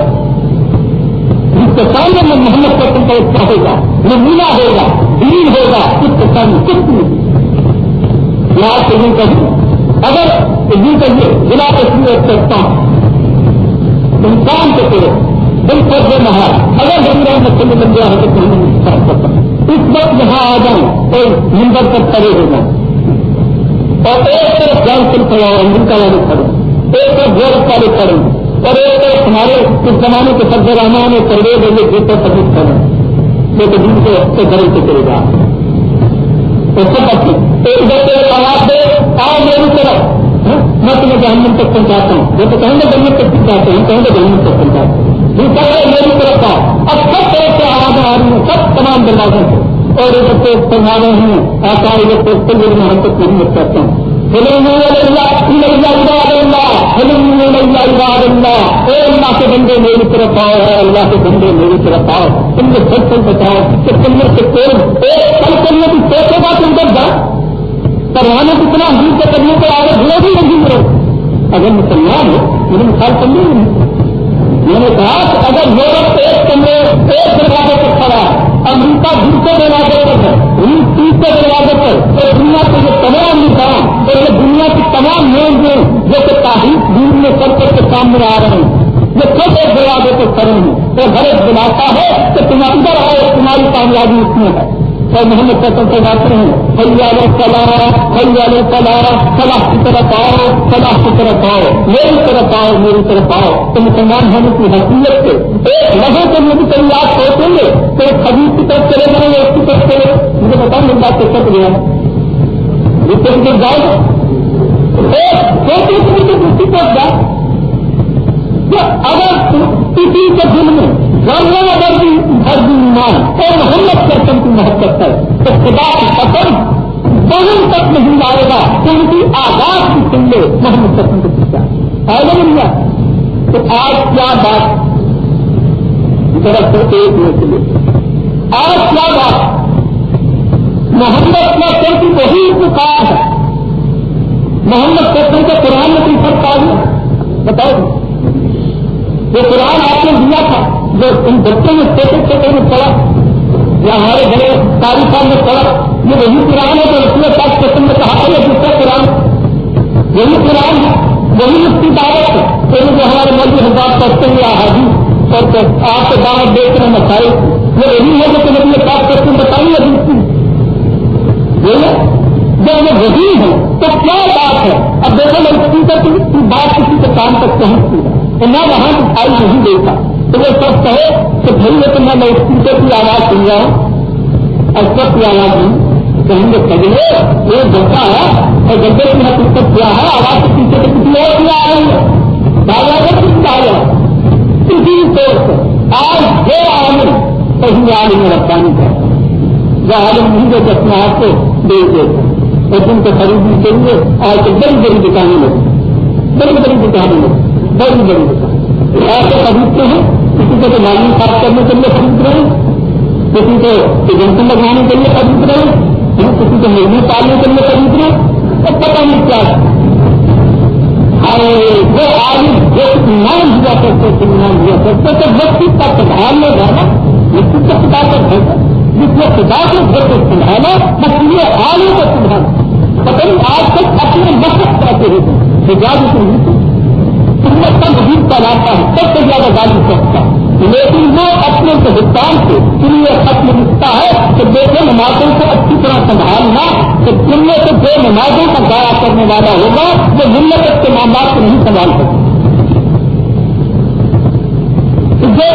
جس کے سامنے میں محمد سچن کا ایک ہوگا وہ ہوگا، دین ہوگا، اس کے سامنے کچھ نہیں۔ یاد سے یوں کہیں اگر یوں کہیے، بنا کشمیر کرتا ہوں انسان کے کرو۔ دل پر جو نہا اگر ہم رہے میں چلے بن گیا ہے تو کہیں اس وقت یہاں آ جاؤں تو نمبر پر کھڑے ہو جاؤں۔ اور ایک طرف جان سل کھڑا ہو امریکہ والے کھڑے ایک طرف گورکھ والے کھڑے اور ایک طرف ہمارے اس زمانے کے سب رحمان اور پرویز ہے یہ جیسے سبھی کھڑے لیکن جن کو گھر سے کرے گا۔ ایک بچے آواز دے، آؤ میری طرف۔ ہاں، میں تمہیں جہنم تک پہنچاتا ہوں۔ وہ تو کہیں گے جنت تک پہنچاتے ہیں کہیں گے جہنم تک پہنچاتے ہیں یہ کہہ میری طرف آؤ۔ اب سب طرف سے آواز آ رہی ہیں سب تمام دروازوں سے اور یہ بچے سمجھا رہے ہیں۔ آتا ہے یہ تو میں ہم تک نہیں کرتا ہوں اللہ کے بندے میری طرف آؤ ہے اللہ کے بندے میری طرف آؤ۔ تم نے سب سے بتاؤ کہ تم نے سے تیل ایک کل کرنے کی سوچے گا تم کر جا پروانے کتنا ہم سے کرنے کے آگے بھولے بھی نہیں رہے اگر مسلمان ہو مجھے مثال کرنی نہیں میں نے کہا کہ اگر یورپ ایک کمرے ایک دروازے پر کھڑا ہے امریکہ دوسرے دروازے پر ہے روس تیسرے دروازے پر اور دنیا کے جو تمام نظام اور یہ دنیا کی تمام مین جو جیسے تاریخ دور میں سب کے سامنے آ رہے ہیں، یہ خود ایک دروازے پر کریں گے تو ہر ایک دلاتا ہے کہ تم اندر آئے تمہاری کامیابی اس میں ہے۔ اور محمد سطح سے بات رہے ہیں فیال سلا فیال سلا صلاح کی طرف آؤ صلاح کی طرف آؤ۔ میری طرف آؤ، میری طرف آؤ۔ تو مسلمان ہونے کی حیثیت سے۔ ایک لہو کے لیے بھی کئی آپ سوچیں گے تو ایک کی طرف چلے جائیں گے اس کی طرف چلے مجھے بتاؤں گے بات کیسے گیا جس سے مجھے جاؤ ایک چھوٹی سی دوسری طرف جائے۔ اگر کسی کے دل میں ذرا اگر بھی ایمان۔ اور محمد کرتن کی محبت ہے۔ تو خدا کی قسم بہن تک نہیں آئے گا۔ ان کی آزاد کی سن لے محمد کرتن کو پوچھا فائدہ نہیں گیا تو آج کیا بات؟ ذرا ایک منٹ کے لیے۔ آج کیا بات؟ محمد کرتن کی وہی پکار ہے۔ محمد کرتن کے قرآن میں کوئی فرق آ گیا بتاؤ۔ وہ قرآن آپ نے دیا تھا۔ جو ان بچوں میں چھوٹے چھوٹے میں پڑا، یا ہمارے بڑے تاریخ میں پڑا، یہ وہی قرآن ہے جو رسول پاک قسم میں کہا تھا یہ دوسرا قرآن وہی قرآن وہی اس کی دعوت ہے۔ جو ہمارے مولوی حساب کرتے ہیں حاضی اور آپ سے دعوت دیکھ رہے مسائل، یہ وہی ہے جو نبی پاک کرتے بتائیے ابھی اس کی۔ جب وہ وہی ہے، تو کیا بات ہے؟ اب دیکھو، میں اسپیکر بات کسی کے کام تک پہنچتی ہے، تو میں وہاں دکھائی نہیں دیتا تو سب کہے کہ بھائی ہے تو میں اسپیکر کی آواز سن رہا ہوں، اور سب کی آواز نہیں کہیں گے سجنے یہ گڈھا ہے، اور گڈھے کی حقیقت کیا ہے، آواز کے پیچھے سے کسی اور کیا آ رہی ہے ڈالا ہے؟ کسی طور سے آج جو عالم صحیح عالم رفتانی کا وہ عالم نہیں، جو اپنے ہاتھ کو دے دیتے اور تم کو خریدنے کے لیے آج تو بڑی بڑی دکانیں لگی۔ بڑی بڑی دکانیں لگی، بڑی بڑی دکانیں۔ ایسے خریدتے ہیں کسی کو تو معلوم صاف کرنے کے لیے خرید رہے ہیں، کسی کو ایجنسی لگانے کے لیے خرید رہے ہیں کسی کو مرغی پالنے کے لیے خرید رہے ہیں، تو پتہ نہیں کیا وہ آج جو نام دیا کرتے تھے نام دیا کرتے تو وقت کا سدھار میں جانا وقت کا خدا کر دیتا جس میں خدا کو گھر کو سنبھالا، بس یہ آلو کو سنبھالا۔ پتہ نہیں، آج تک اپنے مقصد کرتے ہوتے ہیں جاد تم نے سب عجیب کا لاتا ہے سب سے زیادہ گاڑی سکتا ہے لیکن وہ اپنے ہندوستان سے پھر یہ ختم لکھتا ہے کہ بیٹے نمازوں کو اچھی طرح سنبھالنا، کہ دنیا سے جو نمازوں کا ضائع کرنے والا ہوگا وہ ملت کے معاملات کو نہیں سنبھال سکتے جو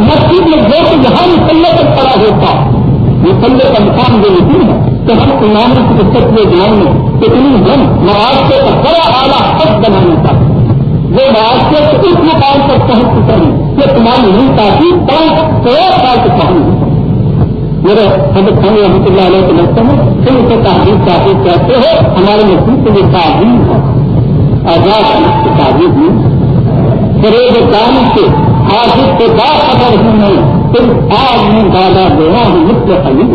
مسجد میں جو کہ یہاں مسلے پر پڑا ہوتا مسلے کا مقام جو نہیں ہے کہ ہم امام کی دقت میں جان میں اتنی ہم نماز کے بڑا اعلیٰ حق بنانے کا۔ وہ معاشرے سے اس مقام پر پہنچ چکے ہیں کہ تمہاری نہیں کافی پانچ سو سال سے پہنچ میرے حضرت خان رحمۃ اللہ علیہ کے لگتے ہیں پھر اسے تعلیم کافی کہتے ہیں ہمارے مسجد سے یہ تعلیم ہے۔ آزاد کی تعلیم نہیں فریب کام سے حاصل کے بعد اگر ہم نے صرف آج میں دادا دینا ہوں، مجھ خرید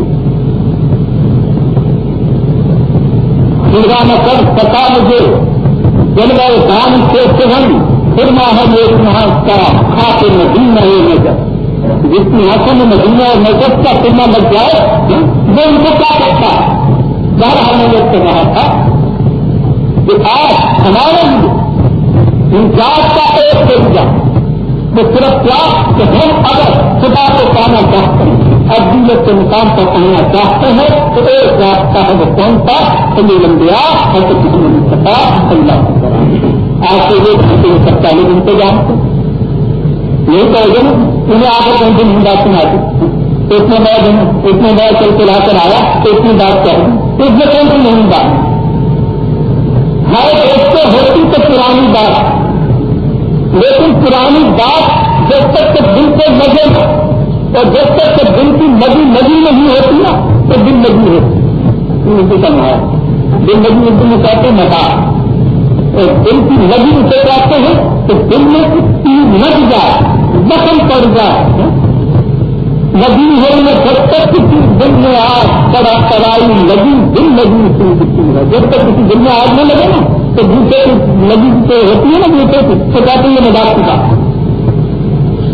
خدا میں کر، پتا مجھے۔ جلوہ کام سے سہن، فرما ہے ایک وہاں کا خاص مدینہ ہے نظر جس کی میں مدینہ اور نظر کا فرما لگ جائے وہ ان کو کیا کرتا؟ ہے ظاہر ہم نے لوگ کہا تھا کہ آج ہمارے لیے انجاز کا ایک طریقہ وہ صرف کیا کہ ہم اگر خدا کو پانا چاہتے ہیں ادیت کے مقام پر پہننا چاہتے ہیں تو ایک راستہ ہے وہ کون سا؟ سلی لمبیا اور تو کسی نے نہیں سکتا اللہ آج سے یہ کسی ہو سکتا لیکن کو جانتے یہی کہہ گئے انہیں آ کر کہیں سے بات سنا دی۔ اتنے بار اتنے بار چل کے لا کر آیا، تو اتنی بات کہہ رہی اس میں کون سی نہیں بات ہر ایک سے ہوتی تو پرانی بات۔ لیکن پرانی بات جب تک کہ دل سے مزے اور جب تک کہ دل کی نبی نبی نہیں ہوتی نا تو دل نبی ہوتی۔ ہے دل نبی اردو میں کہتے ہیں متا اور دل کی نبی اسے کہتے ہیں تو دل میں تین لگ جائے وسن پڑ جائے ندی ہونے جب تک کسی دل میں آگ کڑا کڑائی لگی، دل لگی اتنی دکھتی ہے۔ جب تک کسی دل میں آگ نہ لگے نا، تو دوسرے نبی جو ہوتی ہے نا دوسرے تو کہتے ہیں یہ مذاق کی بات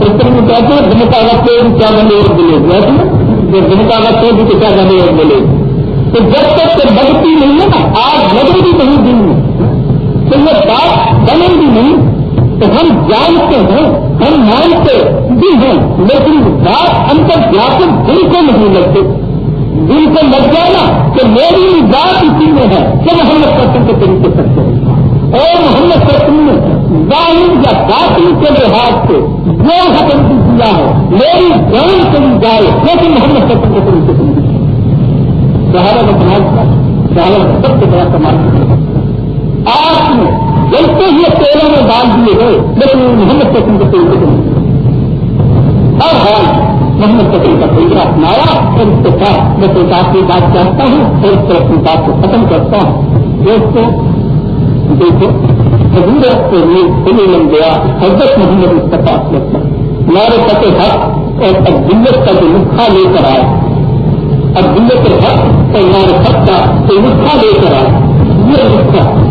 اس میں کہتے ہیں دن کا وقت کیا بنے اور ملے۔ گی دن کا وقت ہوگی کیا بنے اور ملے۔ تو جب تک بگتی نہیں ہے نا آج لگے گی کہیں دن میں تو یہ بات بنے گی نہیں، تو ہم جانتے ہیں، ہم مانتے بھی ہیں، لیکن بات اندر ویاپک دل کو نہیں لگتے دل کو لگ جائے نا کہ میری بات اسی میں ہے کہ محمد کرتے کے طریقے سکتے ہیں اور محمد کرتے میں ظاہر یا باطل کے لحاظ سے جو حکم کی دیا ہے، میری جان چلی جائے، لیکن محمد سب کے طریقے سے سہارا کا سماج کا سہارا کا سب سے بڑا سماج آپ نے جلتے ہی تیروں میں ڈال دیے گئے لیکن محمد قسم کے طریقے سے ہر حال محمد قسم کا طریقہ اپنایا اور اس کے ساتھ میں ایک آپ کی بات چاہتا ہوں اور اس طرح اپنی بات کو ختم کرتا ہوں۔ دوستوں دیکھو حضورت کے لیے کھلی لگ گیا حضرت محمد استفاق لگتا مارے پتے حق اور ابدیت کا جو لکھا لے کر آئے۔ ابدیت حق اور مارے حق کا جو لکھا لے کر آئے۔ یہ لکھا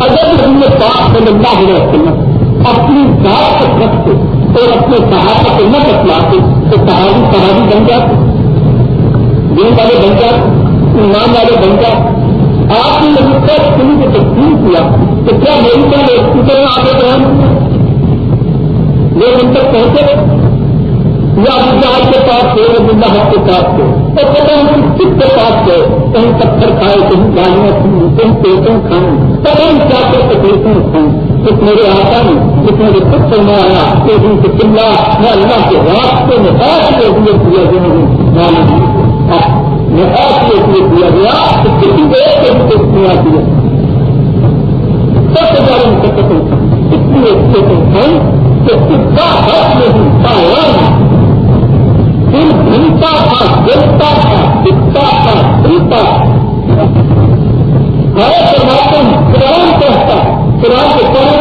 اگر محمد پاک صلی اللہ علیہ وسلم اپنی ذات رکھتے اور اپنے صحابہ کو نہ بتلاتے تو صحابی صحابی بن جاتے دین والے بن جاتے ایمان والے بن جاتے آپ نے جب تک کسی کو تقسیم کیا تو کیا میری طرح اسی طرح آگے بڑھانا وہ ان تک پہنچے۔ یا ابھی کے پاس تھے وہ بندہ کے پاس تھے تو پتہ ہم کس کے پاس گئے کہیں پتھر کھائے کہیں گالیاں کھیں کہیں پیٹوں کھائیں۔ پتہ ہم کیا کیا تکلیفیں کھائیں؟ کچھ میرے آتا نے، کچھ میرے خود سننا آیا کہ دن سے چلا میں اللہ کے راستے میں بہت سے ہوئے دیا جنہوں نے نفاس اس لیے دیا گیا ہاں، کہ کسی ایک کے بھی دیا دیا سب سے زیادہ مقدس اس لیے کہ اس کا حق نہیں پایا دل بھنتا تھا دلتا تھا دکھتا تھا دلتا ہے۔ پرماتم قرآن کہتا قرآن کے پڑھنا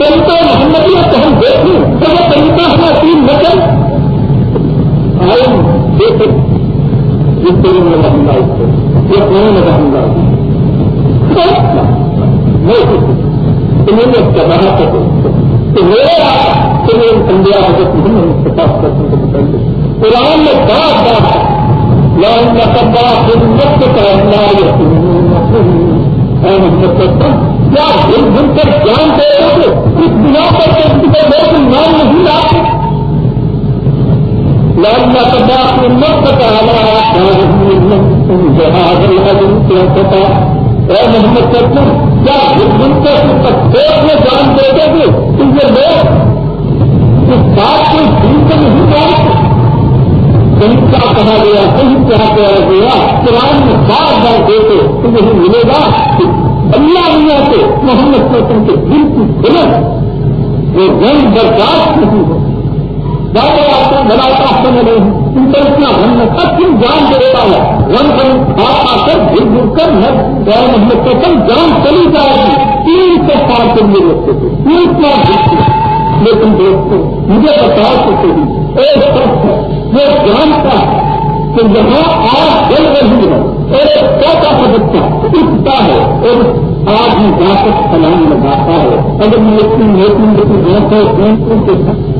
طریقہ محمدیت کو ہم دیکھیں۔ تو وہ طریقہ ہمیں اپیل نہ کریں آئے دیکھیں۔ جس طریقے میں رہوں گا اس کو یہ کون میں رہوں گا تمہیں کباہ کرو تو میرے تمہیں سنجھا حضرت محمد پچاس پرسنٹ کو بتائیے قرآن میں بات بات ہے۔ یا ان کا کبا خود مت کا اللہ محمد کیا دل دل کر جان دے گے اس بنا پر کے کو لوگ نام نہیں لاتے لال کبا مت کا اے محمد سرکم کیا دل دل کر اس کا دیکھ میں جان دے دے گے تو یہ لوگ، اس بات کو دل سے نہیں جانتے۔ کہیں کیا کہا گیا، کہیں کیا کہا گیا، قرآن میں بار بار دیکھو تو یہی ملے گا؟ کہ اللہ میاں سے محمد سوچن کے دل کی دلت وہ رنگ برداشت نہیں ہو۔ زیادہ آپ کو بڑا سمجھ رہے ہیں ان پر اتنا ہم نے سب کچھ جان دیتا ہے۔ رنگ رنگ آپ آ کر گر گر کر محمد سوچن جان چلی جائے گی تین سے سال کے لیے رکھتے تھے تین سال دیکھتے لیکن دوستوں مجھے بتا سکتے ہیں ایک شخص ہے، وہ جانتا ہے تو یہاں آج جل رہی ہے اور ایک چھوٹا سا بچہ اٹھتا ہے اور آج ہی جا کر سلام لگاتا ہے۔ اگر میں اپنی نیتی کی جانتا ہے کے